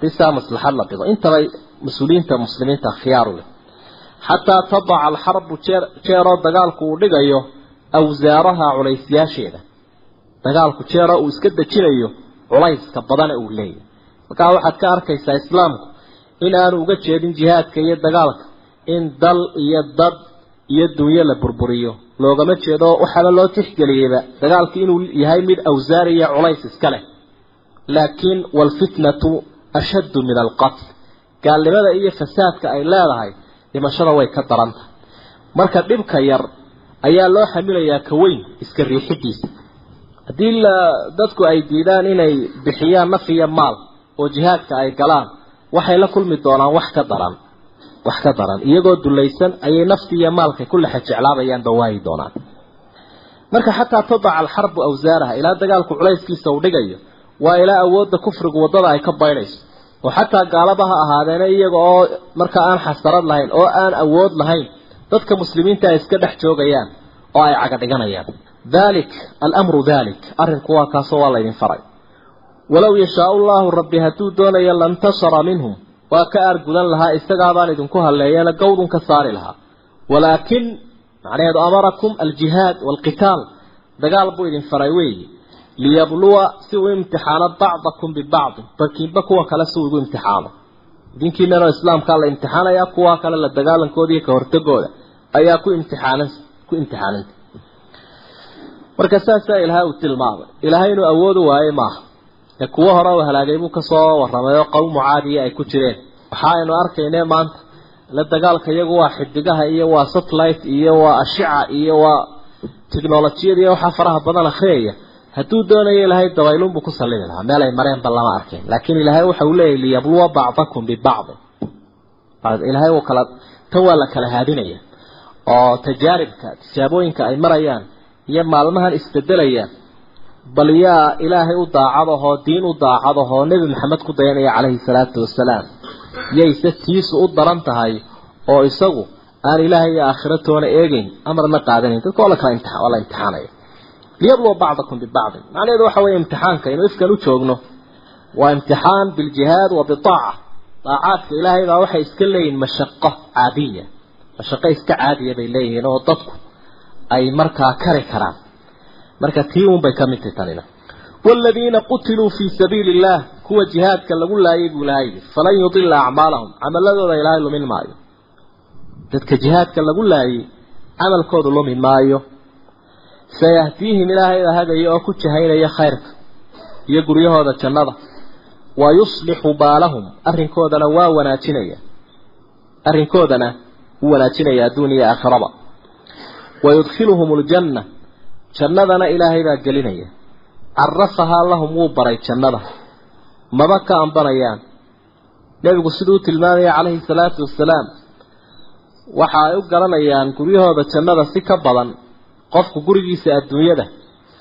Bisaa maslaxad la dhigo. Intaba mas'uuliyiinta muslimiinta khiyaaru leh. Xataa tadaca alxarbu jeer jeeroo dagaalku uu dhigayo awsaaraha culaysyaasheeda dagaalku jeeroo uu iska dejinayo culayska badana uu leeyahy markaa waxaad ka arkaysaa islaamku in aanu uga jeedin jihaadka iyo dagaalka in dal iyo dad iyo dunyo la burburiyo. Loogama jeedo waxaaba loo tixgeliyeyba dagaalku inuu yahay mid awsaari iyo culays iska leh. Laakiin waalfitnatu ashaddu min alqatl gaalnimada iyo fasaadka ay leedahay dhimashada way ka daran marka dhibka yar ayaa loo xamilayaa ka weyn iska riixidiisa haddii la dadku ay diidaan inay bixiyaan naf iyo maal oo jihaadka ay galaan waxay la kulmi doonaan wax ka daran wax ka daran. Iyagoo dulaysan ayay nafti iyo maalkay ku lexa jeclaabayaanba waayi doonaan. Marka xataa tadaca alxarbu awsaaraha ilaa dagaalku culayskiisa uu dhigayo waa ilaa awoodda kufrigu waddada ay ka baydhayso oo xataa gaalaba ha iyaga oo markaa aan xasarad lahayn oo aan awood lahayn dadka muslimiinta ay iska dhex joogayaan oo ay caga dhiganayaan dalik alamru dalik arrinku waa kaasoo waa laydin faray. Walow yashaau llahu rabbi hadduu doonayo lantasara minhum waa ka aargudan lahaa isagaabaan idinku halleeyana gawdun ka saari lahaa. Walaakin macnaheedu amarakum aljihaad waalqitaal dagaal buu idin faray weeyi. Liyabluwa si uu imtixaano bacdakum bibacdin. Barkiinba kuwa kale si uu igu imtixaano. Idinkiinanoo islaamkaa la imtixaanaya kuwa kale la dagaalankooda iyo ka hortagooda ayaa ku imtixaanan ku imtixaananta marka saasaa ilaahay uu tilmaamay. Ilaahay inuu awoodu waaye maaha. Ee kuwo hore u halaagay buu ka soo warramay oo qowmu caadiya ay ku jireen. Waxa aynu arkayne maanta la dagaalka iyagu waa xidigaha iyo waa satellite iyo waa ashica iyo waa technolojiyada iyo waxaa faraha badan akhriyaya hadduu doonayo ilaahay dabaylunbuu ku sallimi lahaa. Meel ay mareenba lama arkeen laakiin ilaahay waxa uu leeyahy liyabluwa bacdakum bibacdin ilaahay uu kala tan waa la kala haadinaya. Oo tajaaribka tijaabooyinka ay marayaan iyo maalmahan isbedelayaan. Bal yaa ilaahay u daacadahoo diin u daacadahoo nebi maxamed ku dayanaya calayhi salaatu wasalaam yayse tiisu u daran tahay oo isagu aan ilaahay iyo aakhiro toona eegeyn amarna qaadanayn dadka waa la kala imtia waa la imtixaanaya liyabluwa bacdakum bibacdin. Macnaheedu waxa weeye imtixaanka inuu ifkan u joogno. Waa imtixaan biljihaad wa bitaaca. Daacaadka ilaahay baa waxay iska leeyihiin mashaqo caadiya. Mashaqo iska caadiya bay leeyihiin oo dadku ay markaa kari karaan. Marka tii unbay ka mid tahi tanina waladiina qutiluu fii sabiili illaah kuwa jihaadka lagu laayay buu ilahay yidhi falan yudila acmaalahum camaladooda ilaahay lumin maayo. Dadka jihaadka lagu laayay camalkoodu lumin maayo. Sayahdiihim ilaahayda hagaya oo ku jahaynaya khayrka iyo guryahooda jannada. Wa yuslixu baalahum arrinkoodana waa wanaajinaya. Arrinkoodana wuu wanaajinaya adduun iyo aakhiraba ويدخلهم الجنة جنة إلهي ذا قلنيا carafahaa lahum wuu baray jannada maba ka ambanayaan nebigu siduu tilmaamaya calayhi salaatu wasalaam waxa ay u garanayaan guryahooda jannada si ka badan qofku gurigiisa adduunyada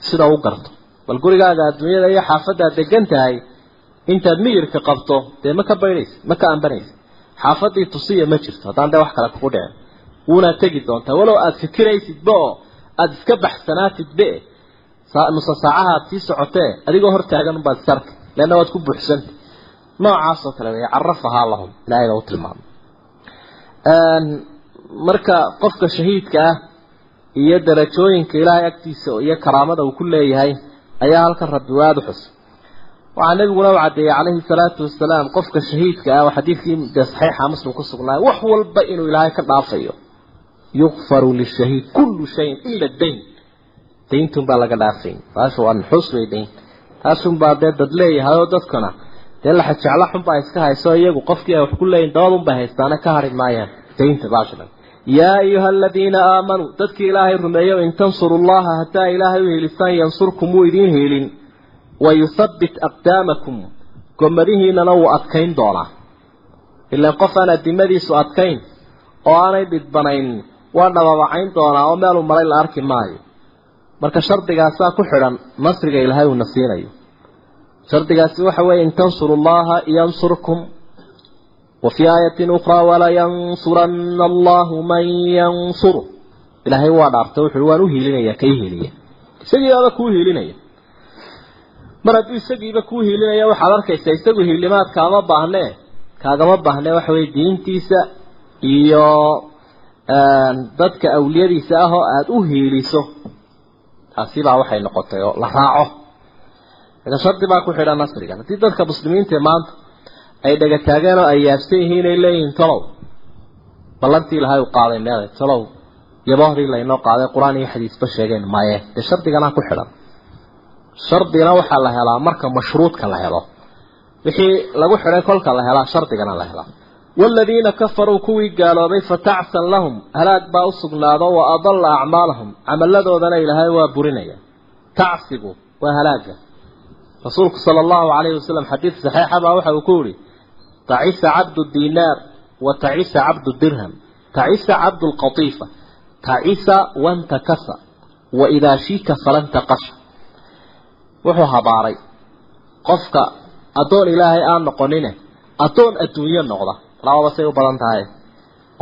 sida u garto bal gurigaaga adduunyada iyo xaafaddaad degan tahay intaad miyirka qabto dee ma ka baydhaysa ma ka ambanaysa xaafaddii tusiya ma jirto haddaan dee wax kale kugu dhicin wuunaad tegi doontaa. Walow aada fikiraysidba oo aada iska baxsanaatidbe nusa saacahaad sii socotee adigoo hortaagan baad sarka leanna waad ku buuxsanta noocaasoo kale wey carafahaa lahum. Ilaahay u tilmaamay. Marka qofka shahiidka ah iyo darajooyinka ilaahay agtiisa iyo karaamada uu ku leeyahay ayaa halkan rabbi waad u xus waxaa nabiguna u caddeeyey calayhi salaatu wasalaam qofka shahiidka ah oo xadiidkii dee saxiixa muslim ku sugnaay wax walba inuu ilaahay ka dhaafayo yukfaru lishahiid kullu shayin ila dayn. Dayntum baa laga dhaafay. Taashu waa nuxuus way dayn taasunbaa dee dad leeyahay oo dadkana dee laxa jeclo xunbaa iska hayso iyagu qofkii ay wax ku leeyihiin dabadunbay haystaana ka hari maayaan. Daynta baashilan yaa ayuha aladiina aamanuu dadkii ilaahay rumeeyo in tansuru llaha haddaa ilaahay u helisaan yansurkum wuu idiin helin. Wayuthabbit aqdaamakum. Gomadihiinana wuu adkayn doonaa waa dhababacayn doonaa oo meeluu maray la arki maayo. Marka shardigaasaa ku xidhan nasriga ilaahay uuna siinayo. Shardigaasi waxa weeye in tansuru llaha yansurkum wa fii aayatin ukhraa walayansuranna allahu man yansuru ilaahay waa dhaartay wuxuui waan u hiilinaya ka i hiiliya isagiibaaba kuu hiilinaya. Mar hadduu isagiiba kuu hiilinaya waxaad arkaysaa isagu hiilimaad kaama baahnee kaagama baahne waxa weye diintiisa iyo dadka awliyadiisa ah oo aada u hiiliso taasi baa waxay noqotay oo la raaco. Marka shardi baa ku xidhan nasrigan haddii dadka muslimiinta maanta ay dhagataageen oo ay yaabsan yihiin ay leeyihiin talow ballantii ilahay u qaaday meeday. Talow yabohdii laynoo qaaday qur'aan iyo xadiisba sheegeen maye dee shardiganaa ku xidhan. Shardina waxaa la helaa marka mashruudka la helo. Wixii lagu xidhay kolka la helaa shardigana la helaa والذين كفروا كوي قالوا بي فتعسا لهم هلاك با أسقناضوا وأضل أعمالهم عمل ذوذنا إلى هاي وابرنيا تعسبوا وهلاك رسولك صلى الله عليه وسلم حديث صحيح با وحا وكوري تعيس عبد الدينار وتعيس عبد الدرهم تعيس عبد القطيفة تعيس وانتكس وإذا شيك فلن تقش وحو هباري قفك أدون إلهي آن نقنينه أدون الدنيا النقضة lababa say u badan tahay.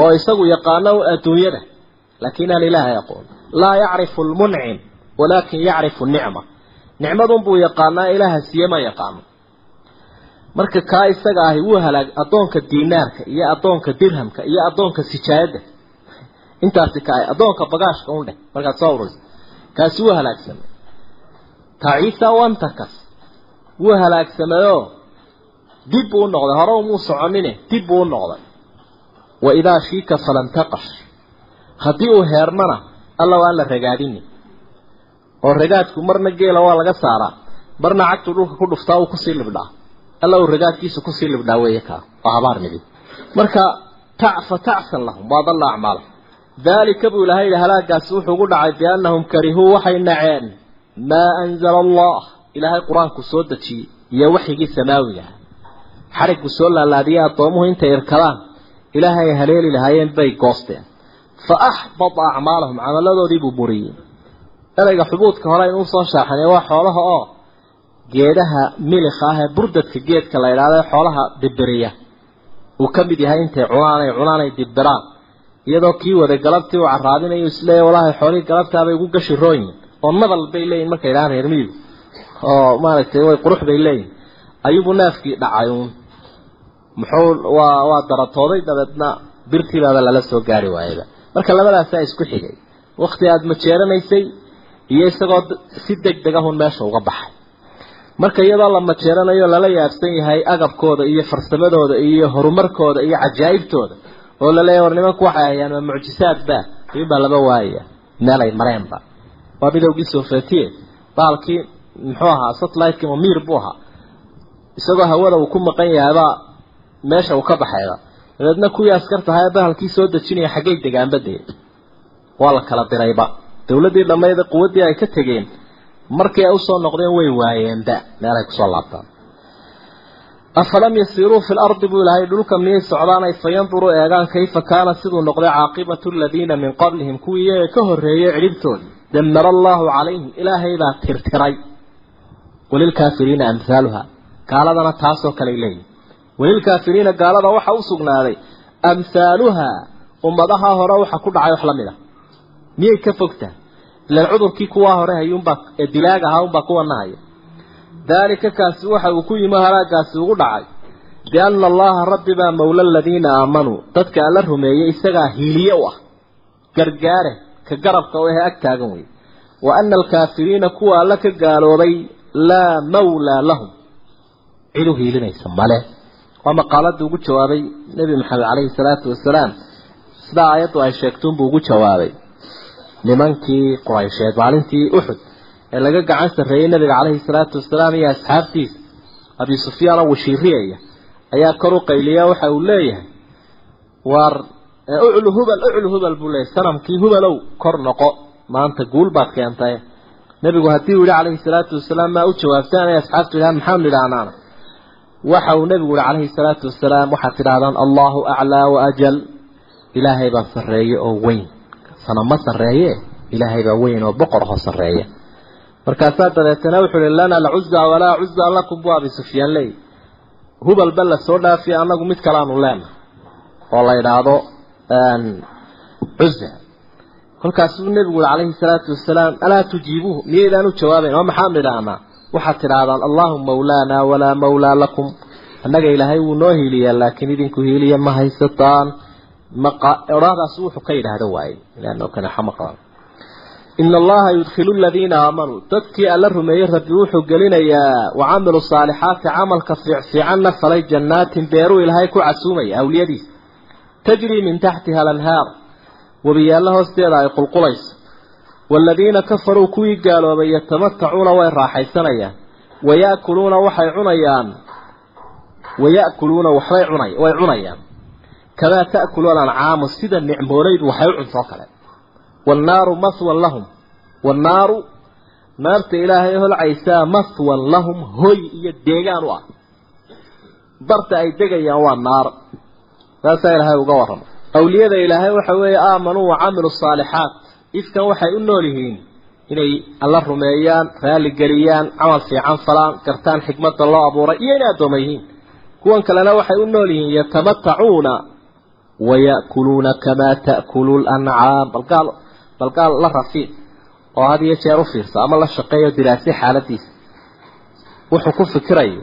Oo isagu yaqaano adduunyada. Laakiin aan ilaahay aqoon. Laa yacrifu lmuncim walaakin yacrifu nicma nicmadun buu yaqaanaa ilaaha siiye ma yaqaano. Marka kaa isaga ahi wuu halaag addoonka diinaarka iyo addoonka dirhamka iyo addoonka sijaayadda. Intaasi ka addoonka bagaashka un dheh. Markaad soo ururisa kaasi wuu halaagsamay. Taciisa wantakas wuu halaagsamayoo dib buu noqday hore umuu soconine dib buu noqday. Wa idaa shiika falan taqash. Haddii uu heermana alla waan la ragaadini. Oo ragaadku marna geela waa laga saaraa. Marna cagtuu dhulka ku dhuftaa uu ku sii libdhaa. Alla uu ragaadkiisa ku sii libdhaa weeye kaa oo habaar midib marka tacfa tacsan lahum waa dalla acmaalahum daalika buu ilahay yihi halaagaasi wuxuu ugu dhacay biannahum karihuu waxay naceen maa anzala allah. Ilaahay qur'aanku soo dejiyey iyo waxyigii samaawigaha xariggu soo laalaadiyay addoomuhu intay irkadaan. Ilaahay ay haleeli lahaayeen bay goosteen fa axbata acmaalahum camaladoodii buu buriyey. Erayga xubuudka hore aynu u soo shaaxanay waa xoolaha oo geedaha milikha ah ee burdadka geedka la idhaahdo ee xoolaha dibiriya. Uu ka mid yahay intay cunaanay cunaanay dibiraan. Iyadoo kii waday galabtii uu caraabinayo isleeya walaahi xoolihii galabtaabay ugu gashi rooyin. Oo nadal bay leeyihiin markay idhahaan reer miyigu oo maaragtay way qurux bay leeyihiin ayubu neefkii dhacay uun muxuu waa waa daratooday dabeedna birtiibaaba lala soo gaari waayaba. Marka labadaasaa isku xigay. Wakti aada majeeranaysay iyo isagoo si deg deg ahun meesha uga baxay. Marka iyadoo la majeeranayo lala yaabsan yahay agabkooda iyo farsamadooda iyo horumarkooda iyo cajaa'ibtooda oo laleeyahy war nimanku waxay hayaan waa mucjisaadba baa laba waayaya meel ay mareenba waa midowgii soofetiye baalkii muxuu ahaa satelliteki mamir buu ahaa. Isagoo hawada uu ku maqan yahaybaa meesha uu ka baxayba dabeedna kuwii askarta ahaa bahalkii soo dejinaya xaggay degaanba dee waa la kala dirayba. Dawladdii dhammayda quwaddii ay ka tegeen markii ay u soo noqdeen way waayeenba. Meelay ku soo laabtaan. Afalam yasiiruu fi lardi buu ilahay dhulka miyay socdaanay fayanduruu eegaan kayfa kaana siduu noqday caaqibatu aladiina min qablihim. Kuwii iyaga ka horreeyey cidhibtoodii damara allaahu calayhim ilaahay baa tirtiray. Walilkaafiriina amhaaluha gaaladana taasoo kale leeyihiin walilkaafiriina gaalada waxa u sugnaaday amhaaluha ummadaha hore waxa ku dhacay wax la a miyay ka fogtahay ilaan cudurkii kuwaa hore hayuunbaa ee dilaag ahaa unbaa kuwa nahaya daalika kaasi waxa uu ku yimi halaagaasi ugu dhacay. Bianna allaha rabbi baa mawla aladiina aamanuu dadka alla rumeeyey isagaa hiiliye u ah. Gargaare ka garabka u ahe ag taagan wey wa ana alkaafiriina kuwa alla ka gaaloobay laa mawlaa lahum. Cid hiilinaysa male waa maqaaladii ugu jawaabay nebi maxamed caleyhi salaatu wasalaam sidaa aayaddu ay sheegtuunbuu ugu jawaabay. Nimankii quraysheed maalintii uxud ee laga gacan sarreeyey nabiga caleyhi salaatu wasalaam iyo asxaabtiisa abi sufyaan oo washiiriyaya ayaa kor u qayliya waxa uu leeyahay. Waar uclu hubal uclu hubal buu leeyahy sanamkii hubalow kor noqo maanta guul baad keentay nebigu haddii uu yihi calayhi salaatu wasalaam maa u jawaabtaan ay asxaabtu yidhahaan maxaanu idhaahnaana waxa uu nebigu yihi calayhi salaatu wasalaam waxaad tidhahdaan allahu aclaa wa ajal. Ilaahay baa sarreeye oo weyn. Sanama sarreeye? Ilaahay baa weyn oo boqor ho sarreeya markaasaa dabeetana wuxuu ihi lana alcuza walaa cuza lakum bu abi sufyaan leey la soo dhaafiya annagu mid kaleanu leenahay. Oo la idhaahdo cuza kolkaasuu nebigu ui calayhi salaatu wasalaam alaa tujiibuuhu? Miyaydaan u jawaabayn oo maxaanu idhaahnaa waxaad tidhaahdaan allahu mawlaana walaa mawlaa lakum. Annaga ilaahay wuu noo hiiliyaa laakiin idinku hiiliya ma haysataan. Odhaadaas wuxuu ka yidhaahdo waaye lanno kana xamaqa ina allaha yudkhilu aladiina aamanuu dadkii alla rumeeyey rabbi wuxuu gelinayaa wacamilu saalixaati camalka fiicfiicanna falay jannaatin beeruu ilaahay ku casuumaya awliyadiisa. Tajrii min taxtiha alanhaar webiyaallo hoosteeda ay qulqulayso waaladiina kafaruu kuwii gaaloobay yatamatacuuna way raaxaysanayaan waya'kuluuna waxay cunayaan waya'kuluuna waxbay cunay way cunayaan kamaa ta'kulu alancaamu sida nicmoolaydu waxay u cuntoo kale wannaaru mahwan lahum wannaaru naarta ilaahay holcaysaa mahwan lahum hoy iyo deegaan u ah barta ay degayaan waa naar saasaa ilaahay uga ifkan waxay u nool yihiin inay alla rumeeyaan raaligeliyaan camal fiican falaan gartaan xikmadda loo abuuray iyo inay addooma yihiin. Kuwan kalena waxay u nool yihiin yatamatacuuna waya'kuluuna kamaa ta'kulu lancaam balgaal balgaal la rafiic oo had iyo jeer u fiirsa ama la shaqeeyo diraasi xaaladiisa. Wuxuu ku fikirayo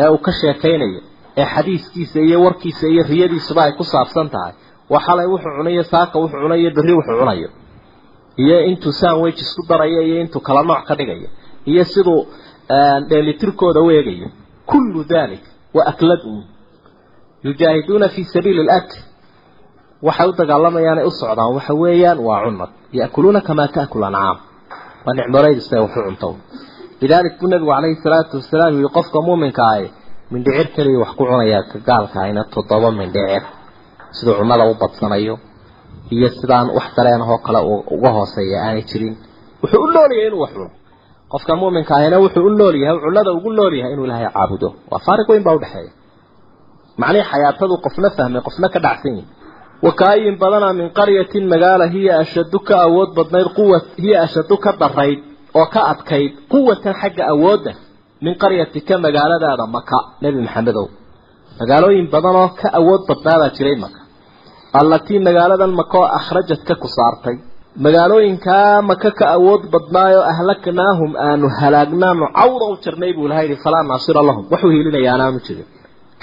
ee uu ka sheekaynayo ee xadiiskiisa iyo warkiisa iyo riyadiisuba ay ku saabsan tahay. Waa wuxuu cunayo saaka wuxuu cunayo berri wuxuu cunayo iyo intuu sandwich isku darayo iyo intuu kala nooc ka dhigayo iyo siduu dheelitirkooda u eegayo. Kullu dalik wa akladun yujaahiduuna fii sabiili alakl. Waxay u dagaalamayaan ay u socdaan. Waxa weeyaan waa cunad ya'kuluuna kamaa ta'kul ancaam waa nicmolaydu siday waxu cunto. Lidaalik buu nabigu calayhi salaatu wasalaam yihi qofka muuminka ahi mindhicir keliya wax ku cunayaa ka gaalka ahina toddoba mindhicir. Siduu cunada u badsanayo iyo sidaan wax dareenahoo kale uga hooseeya aanay jirin. Wuxuu u noolyahay inuu wax cuno. Qofka muuminka ahina wuxuu u nool yahay cunada ugu nool yahay inuu ilaahay caabudo. Waa faariq weyn baa udhexeeya macnihii xayaatadu qofna fahmay qofna ka dhacsan yihi wakaayin badana min qaryatin magaala hiya ashadu ka awood badnayd quwa hiya ashadu ka darayd oo ka adkayd quwatan xagga awoodda min qaryatika magaaladaada maka nebi maxamedow. Magaalooyin badan oo ka awood badnaadaa jiray maka allatii magaaladan maka oo akhrajadka ku saartay? Magaalooyinkaa maka ka awood badnaayoo ahlaknaahum aanu halaagnaanu cawda u jarnay buu ilaha yihi falaa naasira lahum. Waxuu hiilinayaana aanu jirin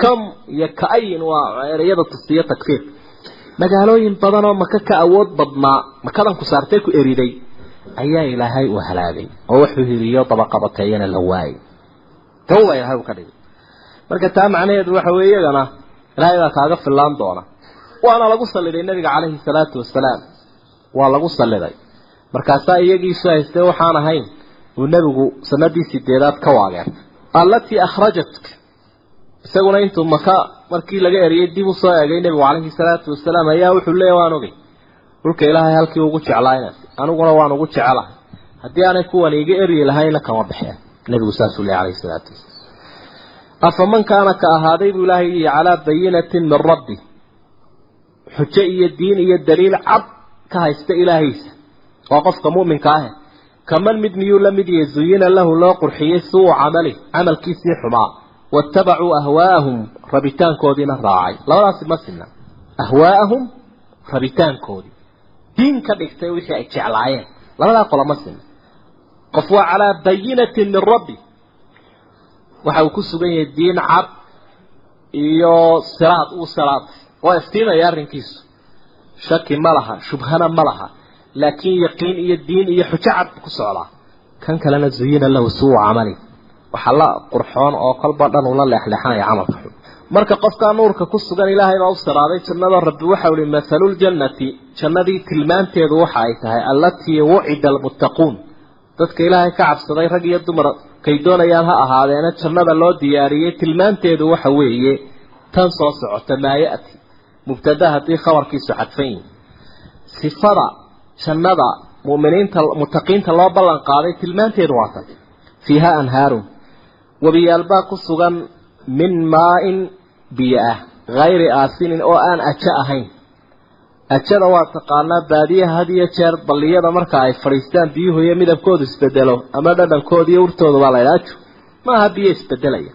kam iyo ka-ayin waa ereyada tusiyo tagsiir magaalooyin badan oo maka ka awood badnaa makadan ku saartay ku eriday ayaa ilaahay uu halaagay oo wuxuu hiliyo dabaqabateeyana la waayay tawba ilaahay uu ka dhigay. Marka taa macnaheedu waxa weeye iyagana ilaahay baa kaaga fillaan doona waana lagu salliday nabiga calayhi salaatu wasalaam waa lagu salliday. Markaasaa iyagiisu haystee waxaan ahayn uu nebigu sanadii sideedaad ka waageertay allatii akhrajatka isaguna intuu maka markii laga eriyey dib u soo egay nebigu calayhi salaatu wasalaam ayaa wuxuu leeya waan ogay dhulka ilaahay halkii ugu jeclaa inaad aniguna waan ugu jecelahay haddii aanay kuwan iga eryi lahayna kama baxeen. Nebigu saasuu leey calayhi salaatu wasalaam afaman kaana ka ahaaday buu ilaahay yihi calaa bayinatin min rabbi xujo iyo diin iyo daliil cad ka haysta ilaahaysa waa qofka mu'minka ahe. Kaman mid miyuu la mid yahay zuyina lahu loo qurxiyey suu camali camalkiisii xumaa waattabacuu ahwaa'ahum rabitaankoodiina raacay. Labadaasi ma sinna. Ahwaa'ahum rabitaankoodii diin ka dhigtay wixii ay jeclaayeen. Labadaa qola ma sinna. Qof waa calaa bayinatin min rabbi. Waxa uu ku sugan yahay diin cad iyo siraad uu siraatay waa iftiimaya arrinkiisu shaki ma laha shubhana ma laha laakiin yaqiin iyo diin iyo xujo cad ku socdaa kan kalena zuyina lahu suu camali. Waxaa la qurxoon oo kolba dhan ula leexleexanaya camalka xun. Marka qofkaa nuurka ku sugan ilaahay baa u siraaday jannada rabbi waxau ihi mathaluljannati jannadii tilmaanteedu waxa ay tahay allatii wucida almuttaquun dadka ilaahay ka cabsaday rag iyo dumar kay doonayaan ha ahaadeena jannada loo diyaariyey tilmaanteedu waxa weeye tan soo socota maa ya-ti mubtada haddii khabarkiisu xadfan yihi sifada jannada mu'miniinta mutaqiinta loo ballan qaaday tilmaanteedu waa tan fiiha anhaarun. Wabiyaalbaa ku sugan min maa-in biyo ah hayri aasinin oo aan ajo ahayn. Ajada waa taqaanaa baadiyaha had iyo jeer balliyada marka ay fadhiistaan biyuhu iyo midabkoodu isbedelo ama dhadhankooda iyo urtooda baa laydha ajo maaha biyo isbedelaya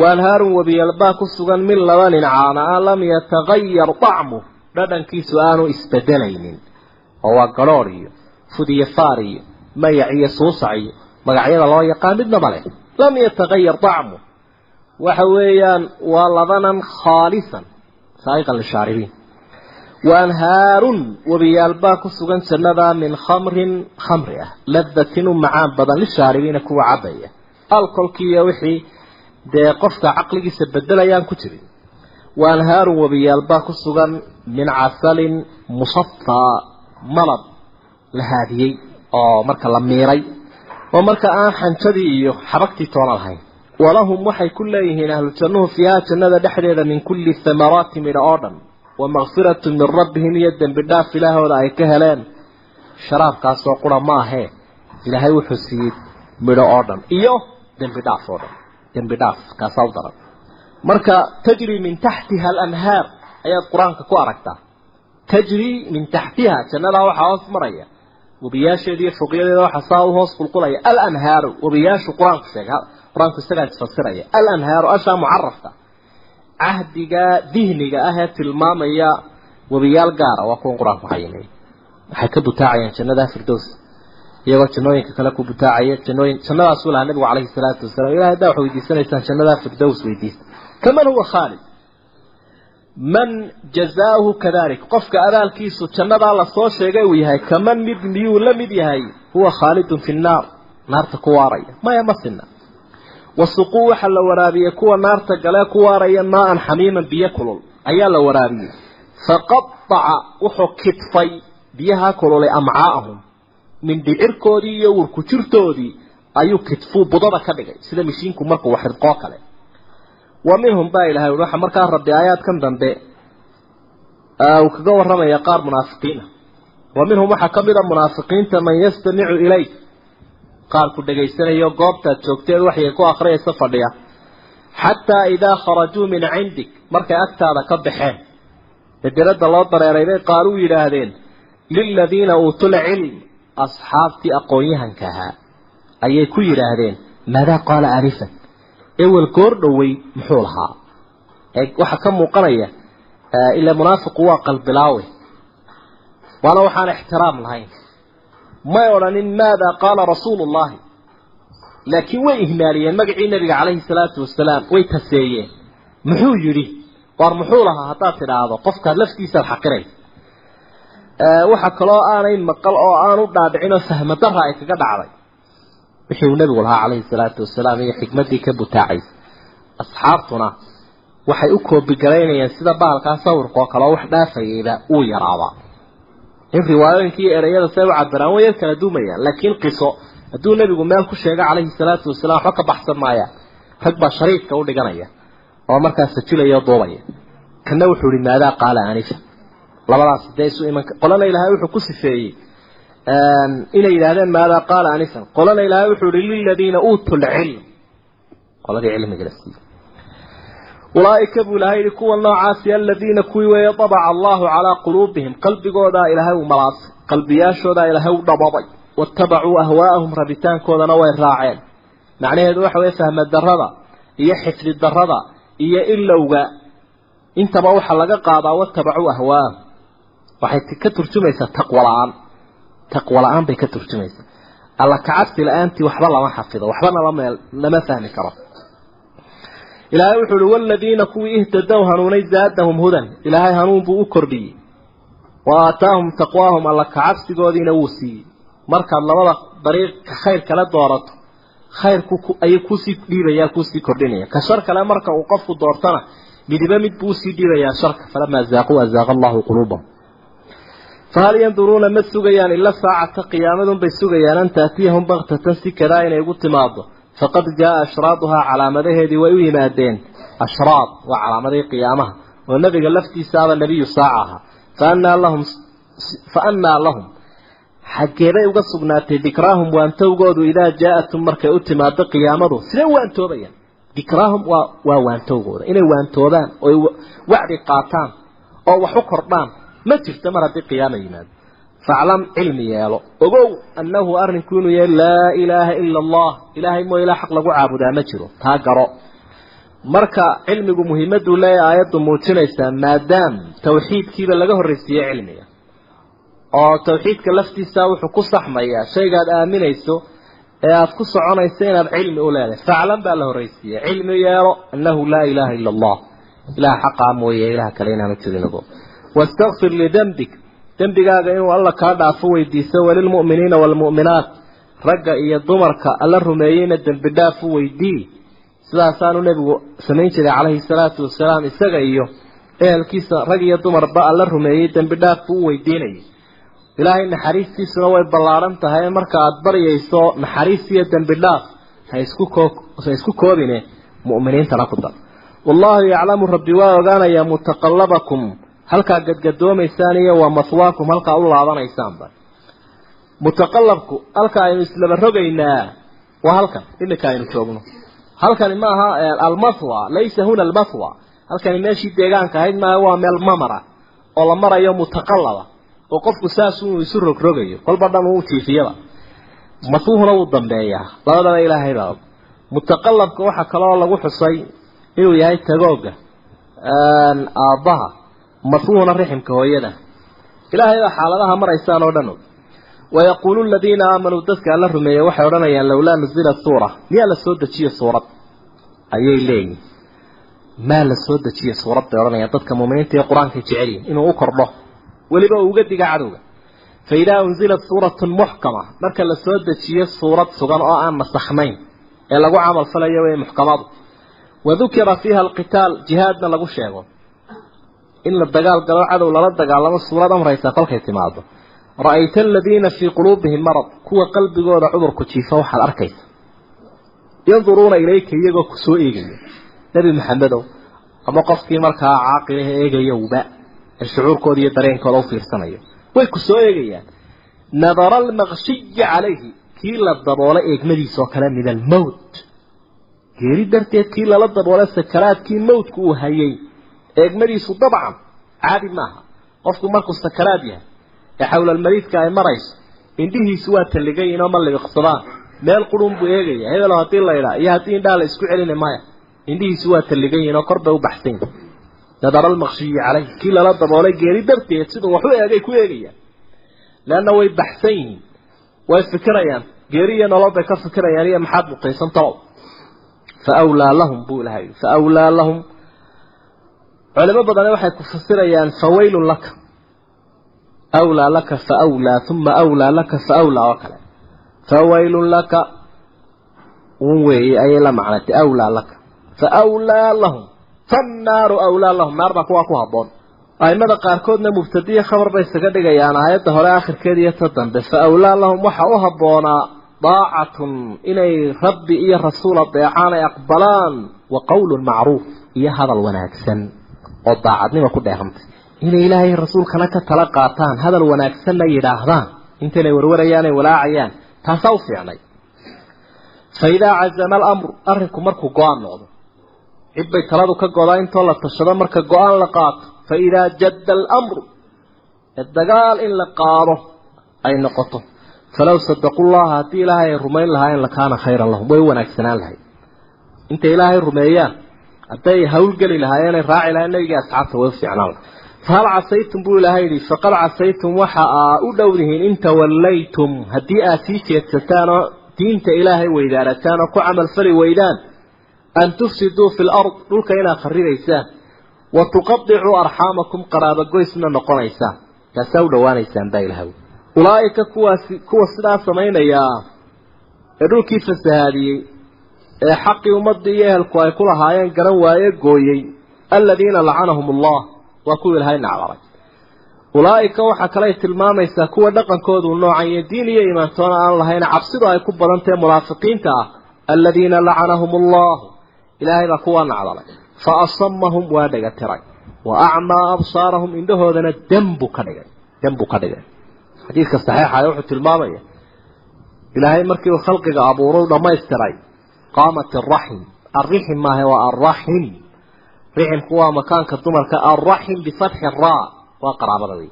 waanhaarun wabiyalbaa ku sugan min labanin caana a lam yatagayar dacmu. Dhadhankiisu aanu isbedelaynin. Oo waa garhoor iyo fudiyo faar iyo mayac iyo suusac iyo magacyada loo yaqaan midnaba leh. Lam yatagayar dacmu. Waxa weeyaan waa labanan khaalisan. Saaiqan lishaaribiin waanhaarun wabiyaalbaa ku sugan jannada min khamrin khamri ah. Ladatin u macaan badan lishaaribiina kuwa cabaya alkolkiiyo wixii dee qofka caqligiisa bedelayaan ku jirin. Waanhaarun wabiyaalbaa ku sugan min casalin musafaa malab la haadiyey oo marka la miiray. Oo marka aan xanjadii iyo xabagtii toona lahayn. Walahum waxay ku leeyihiin ahlu jannuhu fiiha jannada dhexdeeda min kulli thamaraati midho oo dhan. Wa makfiratu min rabbihim iyo dembi dhaaf ilaahooda ay ka heleen. Sharaabkaasoo qura ma ahee ilaahay wuxuu siiyey midho oo dhan iyo dembi dhaaf oo dhan dembi dhaaf kaasaa u daran marka tajri min taxtiha alanhaar ayaad qur'aanka ku aragtaa tajri min taxtiha jannadaa waxaa hoos maraya. Webiyaasheeda iyo fuqyadeeda waxaa saa u hoos qulqulaya. Alanhaaru webiyaashu qur'aanku sheega qur'aanku isagaa isfasiraya alanhaaru ashaa mucarafka cahdiga dihniga ah ee tilmaamaya webiyaal gaara waa kuwan qur'aanku xayimay waxay ka butaacayaan jannada firdows iyagoo jannooyinka kale ku butaacaya jannooyin jannadaasuu lahaa nabigu calayhi salaatu wasalaam ilahay haddaa wax weydiisanaysaan jannada firdows weydiista. Kaman huwa khaalid? Man jazaahu kadalik qofka abaalkiisu jannadaa la soo sheegay uu yahay kaman mid miyuu la mid yahay? Huwa khaalidun fi nnaar naarta ku waaraya. Maya ma sinna. Wasuquu waxaa la waraabiyey kuwa naarta galee ku waaraya maa-an xamiiman biyo kulul. Ayaa la waraabiyey faqadaca wuxuu kidfay biyaha kululay amcaa'ahum mindhicirkoodii iyo warkujirtoodii ayuu kidfuu budada ka dhigay sida mishiinku markuu wax ridqoo kale. Wa minhum baa ilahay ui waxa markaa rabbi aayaadkan dambe uu kaga warramaya qaar munaafiqiina. Wa minhum waxaa ka mid a munaafiqiinta man yastamicu ilayk qaar ku dhegaysanayo goobtaad joogteed waxay ku akhriyaysa fadhiya. Xataa idaa kharajuu min cindik markay agtaada ka baxeen ee diradda loo dareeray bay qaar u yidhaahdeen liladiina uutul cilm asxaabtii aqoon-yahanka ahaa ayay ku yidhaahdeen maadaa qaala alifan ewel goor dhowey muxuu lahaa. Waxaa ka muuqanaya ilaa munaafiqu waa qalbilaawe. Waana waxaan ixtiraam lahayn. May odhanin maada qaala rasuulu llahi laakiin way ihmaaliyeen magacii nabiga calayhi salaatu wasalaam way taseeyeen. Muxuu yidhi waar muxuu lahaa haddaad tidhaahdo qofkaad laftiisaad xaqiraysa waxa kaloo aanay maqal oo aanu dhaadhicin oo fahmo dara ay kaga dhacday. Wixii uu nabigu lahaa calayhi salaatu wasalaam iyo xikmaddii ka butaacaysa asxaabtuna waxay u koobigaraynayeen sida baalkaa sawirkaoo kaleo wax dhaafayayba uu yaraadaa in riwaayooyinkii ereyada say u cabiraan way kala duumayaan laakiin qiso hadduu nebigu meel ku sheega calayhi salaatu wasalaam waxba ka baxsan maayaan rag baa shariidka u dhiganaya oo markaas sajilaya o duubaya. Kana wuxuu ihi maadaa qaala anifa labadaas dee isu iman qolana ilaahay wuxuu ku sifeeyey inay yidhaahdeen maadaa qaala anifan qolana ilaahay wuxuu ihi liladiina uutu lcilm qoladii cilmiga la siiyey. Ulaaika buu ilahay yihi kuwa noocaasi aladiina kuwii weeye dabaca allahu calaa quluubihim. Qalbigoodaa ilaahay u malaasay qalbiyaashoodaa ilaahay u dhababay. Watabacuu ahwaa'ahum rabitaankoodana way raaceen. Macnaheedu waxa weye fahma darada iyo xifdi darada iyo ilowga intaba waxaa laga qaadaa watabacuu ahwaa'ahum waxay ka turjumaysaa taqwo la'aan. Taqwo la'aan bay ka turjumaysaa. Alla kacabsi la'aantii waxba lama xafido waxbana lama lama fahmi karo. Ilaahay wuxuu uhi waladiina kuwii ihtadow hanuunay zaadahum hudan. Ilaahay hanuun buu u kordhiyey. Wa aataahum taqwaahum alla kacabsigoodiina wuu siiyey. Markaad labada dariiq khayr kale doorato khayrku ayay ku sii dhiibayaa kuusii kordhinaya ka shar kale marka uu qofku doortana midiba mid buu u sii dhiibayaa sharka falamaa zaaquu azaaqa allahu quluubahum fahal yanduruuna ma sugayaan ila saacata qiyaamadunbay sugayaan an taatiyahum baktatan si kadaa inay ugu timaado faqad jaa ashraaduhaa calaamadaheedii way u yimaadeen. Ashraad waa calaamadihii qiyaamaha oo nebiga laftiisaaba nebiyu saaca ahaa faannaa lahum fa annaa lahum xaggeebay uga sugnaatay dikraahum waantowgoodu idaa jaa-atum markay u timaado qiyaamadu sidee u waantoobayaan. Dikraahum waa waa waantowgooda. Inay waantoobaan oy wacdi qaataan oo wax u kordhaan ma jirto mar haddii qiyaama yimaado. Faclam cilmi yeelo. Ogow annahu arrinku inuu yahay laa ilaaha ila allah ilaahay moo ilaa xaq lagu caabudaa ma jiro. Taa garo. Marka cilmigu muhiimaduu leeyahay aayaddu muujinaysaa maadaam tawxiidkiiba laga horraysiiyey cilmiga. Oo tawxiidka laftiisa wuxuu ku saxmayaa shaygaad aaminayso ee aada ku soconayso inaad cilmi u leedahay. Faclan baa la horraysiiyey. Cilmi yeelo annahu laa ilaaha ila allah ilaha xaqaa mooye ilaha kale inaanu jirinago wastakfir lidembik dembigaaga inuu alla kaa dhaafo weydiiso walilmu'miniina waalmu'minaat ragga iyo dumarka alla rumeeyeyna dembi dhaaf u weydii sidaasaanu nebigu samayn jiray calayhi salaatu wasalaam isaga iyo ehelkiisa rag iyo dumarba alla rumeeyey dembi dhaaf u weydiinayay ilaahay naxariistiisuna way ballaaran tahay marka aada baryayso naxariis iyo dembi dhaaf ha isku koobine mu'miniintana ku dar wallaahu yaclamu rabbi waa ogaanayaa mutaqallabakum halkaa gadgadoomaysaan iyo waa maswaakum halkaa u laabanaysaanba mutaqallabku halka aynu islaba rogaynaa waa halkan iminka aynu joogno. Halkani maaha almathwa laysa huna almathwa halkani meeshii deegaanka ahayd maaha waa meel mamara oo la marayo mutaqallaba oo qofku saas uu isu rogrogayo kolba dhan uu jiifiyaba. Masuuhuna wuu dambeeyaa labadaba ilaahay baa mutaqallabka waxaa kaloo lagu xusay inuu yahay tagooga aabbaha masuuhuna riximka hooyada. Ilaahay baa xaaladaha maraysaan oo dhan. Wayaquulu aladiina aamanuu dadka alla rumeeyey waxay odhanayaan lowlaa nuzila suura. Miyaa la soo dejiye suurad? Ayay leeyihiin maa la soo dejiye suurad bay odhanayaan. Dadka muuminiinta ee qur'aanka jecelyihin inuu u kordho. Weliba uu uga diga cadowga. Fa idaa unzilat suuratun muxkama marka la soo dejiyo suurad sugan oo aan nasakhnayn ee lagu camal falayo way muxkamadu. Wadukira fiiha alqitaal jihaadna lagu sheego in la dagaal galo cadow lala dagaalamo suurad amraysa kolkay timaado ra'ayta aladiina fii quluubihim marad kuwa qalbigooda cudurku jiifa waxaad arkaysa. Yanduruuna ilayka iyagoo ku soo eegaya nebi maxamedow ama qofkii markaa caaqilaha eegayowba ee shucuurkooda iyo dareenkooda u fiirsanayo. Way ku soo eegayaan. Nadara almaqshiyi calayhi kii la daboolo eegmadiisoo kale min almowt geeri darteed kii lala daboolo sakaraadkii mowtku uu hayay eegmadiisu dabcan caadi maaha. Qofku markuu sakaraad yahay. Ee xawlalmariidka ay marayso indhihiisu waa talligayin oo ma libiqsadaan meel qurun buu eegaya. Hebelo haddii la idhaa iyo haddii indhaha la isku celina maya. Indhihiisu waa talligayin oo kor bay u baxsan yihiin nadara almaqshiyi calayh kii lala daboolay geeri darteed siduu wax u eegay ku eegayaan leanna way baxsan yihiin. Way fikirayaan. Geeri iyo nolol bay ka fikirayaan. Iyo maxaad mutaysan talow fa awlaa lahum buu ilahay fa awlaa lahum culimo badane waxay ku fasirayaan fawaylun laka. Awlaa laka fa awlaa uma awlaa laka fa awlaa oo kale. Fawaylun laka. Un weeye ayay la macnatay awlaa laka. Fa awlaa lahum fannaaru awlaa lahum naar baa kuwaa ku habboon. Aimada qaarkoodna mubtadiya khabar bay isaga dhigayaan aayadda hore akhirkeeda iyo ta dambe fa awlaa lahum waxaa u habboonaa daacatun inay rabbi iyo rasuul adeecaan ay aqbalaan wa qowlun macruuf iyo hadal wanaagsan oo daacadnima ku dheehantay inay ilaahay rasuulkana ka tala qaataan hadal wanaagsanna yidhaahdaan intaynay warwarayaan ay walaacayaan taasaa u fiicnay. Fa idaa cazama alamru arrinku markuu go'aan noqdo cid bay taladu ka godaa intoo la tashado marka go'aan la qaato fa idaa jadda alamru ee dagaal in la qaado ay noqoto. Falow sadaqu llaha haddii ilaahay ay rumayn lahaayeen lakaana khayran lahum way u wanaagsanaan lahayd. Intay ilaahay rumeeyaan hadday hawlgeli lahaayeen ay raaci lahayen nebigii asxaabta way u fiicnaan. Lahay fahal casaytum buu ilaahay yidhi faqad casaytum waxa aa u dhowdihiin in tawallaytum. Haddii aad sii jeedsataan oo diinta ilaahay weydaarataan oo ku camalfali weydaan. An tufsiduu fi lard dhulka inaad kharibaysaan wa tuqadicuu arxaamakum qaraabagoysna noqonaysaan taasaa u dhowaanaysaan baa ilahay ulaa'ika kuwaasi kuwa sidaa samaynayaa ee dhulkii fasahaadiyey ee xaqii ummaddii iyo ehelku ay ku lahaayeen garan waaye gooyey aladiina lacanahum allah waa kuwa ilaahay nacdaray ulaa'ika waxaa kale ay tilmaamaysaa kuwa dhaqankoodu noocan iyo diin iyo imaantoona aan lahayn cabsidu ay ku badan tahe munaafiqiinta ah aladiina lacanahum allahu ilaahay baa kuwa nacdalay fa asamahum waa dhega tiray wa acmaa absaarahum indhahoodana dembu ka dhigay dembu ka dhigay. Xadiidka saxiixa wuxuu tilmaamaya ilaahay markii uu khalqiga abuuray dhamaystiray qaamat araxim arixim maahe waa arraxim riximku waa makaanka dumarka arraxim bifatxi raa waa qaraabada wey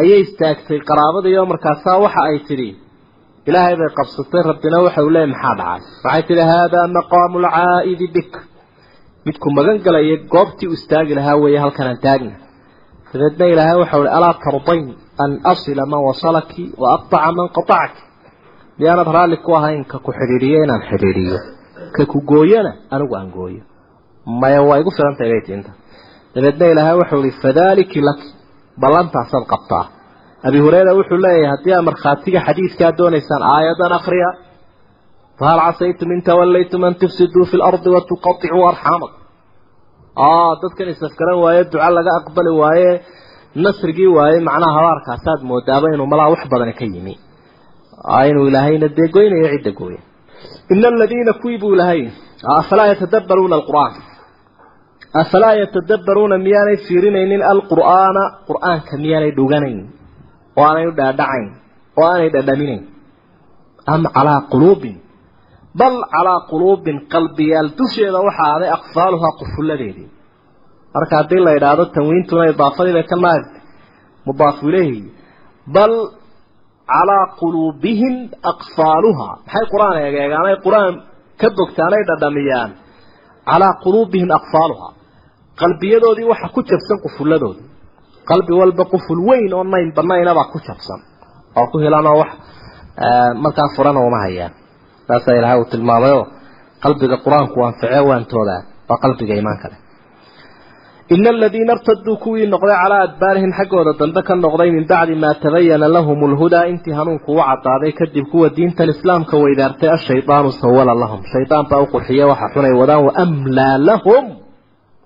ayay istaagtay qaraabadii oo markaasaa waxa ay tidhi ilaahay bay qabsatay rabbina waxa uu leeyay maxaa dhacay waxay tidhi haadaa maqaamu lcaa'idi bik midku magan galaya goobtii u istaagi lahaa weeye halkan aan taagna dabeedna ilaahay waxau ihi alaa tardayn an asila man wasalaki wa man qatacaki miyaanad raalli ku ahayn ka ku xidhiidhiyo inaan xidhiidhiyo? Ka ku gooyona anigu aan gooyo. Maya waa igu filan tahay bay tiinta dabeedna ilaahay waxau ihi fadaliki laki. Ballantaasaad qabtaa. Abi hureyra wuxuu leeyahay haddii aad markhaatiga xadiidkaa doonaysaan aayadan akriya fahal casaytum in tawallaytum an tufsiduu fi lardi watuqaicuu arxaamakum dadkan isafgaran waaye duca laga aqbali waaye nasrigii waaye macnaha habaarkaasaad moodaaba inuu malaa wax badani ka yimi inuu ilaahayna dee goynayo cidda gooya ina aladiina kuwii buu ilahay afalaa yatadabbaruuna alqur'aan. Afalaa yatadabbaruuna miyaanay fiirinaynin alqur'aana? Qur'aanka miyaanay dhuganayn? Oo aanay u dhaadhacayn oo aanay dhadhaminayn? Am calaa quluubin? Bal calaa quluubin qalbiyaal dusheeda waxaa aday aqfaaluhaa qufulladeedii. Marka haddii la idhaahdo tanwiintuna idaafadii bay ka naagtay mudaafu ilayhi bal calaa quluubihim aqfaaluhaa maxay qur'aan eegeegaanay qur'aan ka bogtaanay dhadhamiyaan calaa quluubihim aqfaaluhaa qalbiyadoodii waxa ku jabsan qufulladoodii qalbi walba quful weyn oo nayn banaynabaa ku jabsan oo ku helanoo wax markaa furana uma hayaan saasaa ilaahay uu tilmaamayoo qalbiga qur'aanku anficee waantoodaa waa qalbiga iimaanka leh ina aladiina irtaduu kuwii noqday calaa adbaarihim xaggooda dambe ka noqday min bacdi maa tabayana lahum lhudaa intii hanuunku u cadaaday kadib kuwa diintan islaamka weydaartay ashaydaanu sawala lahum shaydaan baa u qurxiye waxa xunay wadaan waamlaa lahum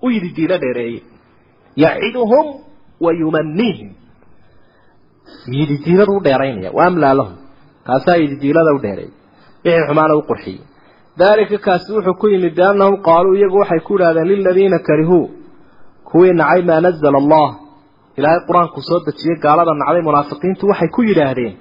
u yidhi diilo dheereeye yaciduhum wa yumaniihim yidhi diilada u dheeraynaya waamlaa lahum kaasaa yidhi diilada u dheereeyay wixii xumaana u qurxiyey daalika kaasi wuxuu ku yimid kuwii nacay maa nazala allah. Ilaahay qur'aanku soo dejiyey gaalada nacday munaafiqiintu waxay ku yidhaahdeen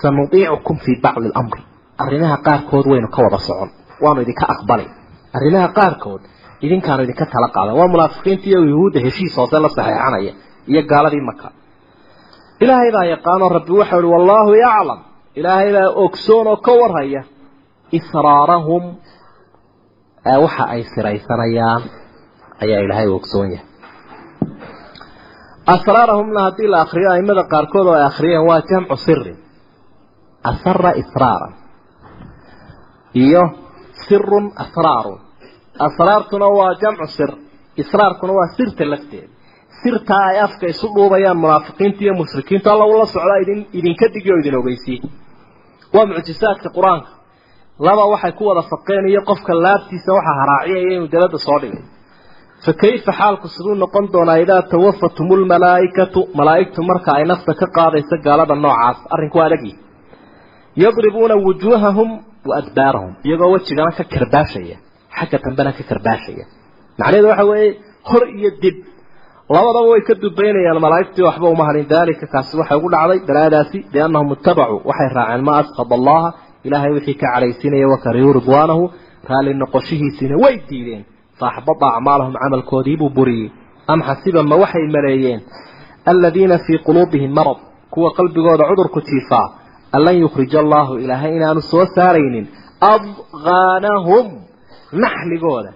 sanudiicukum fii bacdi alamri. Arrimaha qaarkood waynu ka wada socon. Waanu idinka aqbalay. Arrimaha qaarkood idinkaanu idinka tala qaadan waa munaafiqiinta iyo yuhuudda heshiis hoose la saxeexanaya iyo gaaladii maka ilaahay baa yaqaano rabbi waxau ihi wallaahu yaclam. Ilaahay baa ogsoon oo ka warhaya israarahum. Waxa ay siraysanayaan ayaa ilaahay ogsoon yahay asraarahumna haddii la akriyo aimada qaarkood oo ay akriyeen waa jamcu sirin asara israaran iyo sirun asraarun asraartuna waa jamcu sir israarkuna waa sirta lafteeda sirtaa ay afka isu dhuubayaan munaafiqiinta iyo mushrikiinta alla ula socdaa idin idinka digi oo idin ogeysiye waa mucjisaadka qur'aanka. Laba waxay ku wada faqeen iyo qofka laabtiisa waxa haraaciyaya inuu dabadda soo dhigay idaa tawafatum lmalaaikatu malaaigtu marka ay nafta ka qaadayso gaalada noocaas arrinku adagi yadribuuna wujuuhahum wa adbaarahum iyagoo wejigana ka karbaashaya xagga dambena ka karbaashaya. Macnaheedu waxa weeye hor iyo dib. Labadaba way ka dubaynayaan malaaigtii waxba uma hadhin daalika kaasi waxay ugu dhacday daraadaasi biannahum ittabacuu. Waxay raaceen ma askhad allaha ilaahay wixii ka cadhaysiinaya wakarihuu ridwaanahu raalli noqoshihiisiina way diideen faaxbada acmaalahum camalkoodiibuu buriyey. Am xasiba ma waxay maleeyeen? Aladiina fii quluubihim marad. Kuwa qalbigooda cudurku jiifaa an lan yukhrija allaahu ilaahay inaanu soo saaraynin. Adqaanahum naxligooda.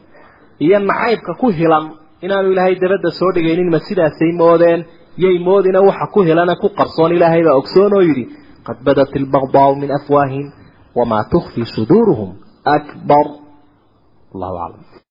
Iyo nacaybka ku hilan. Inaanu ilaahay dabadda soo dhigaynin ma sidaasay moodeen? Yay moodina waxa ku helana ku qarsoon ilaahay baa ogsoon oo yidhi qad badat ilbagdaau min afwaahihim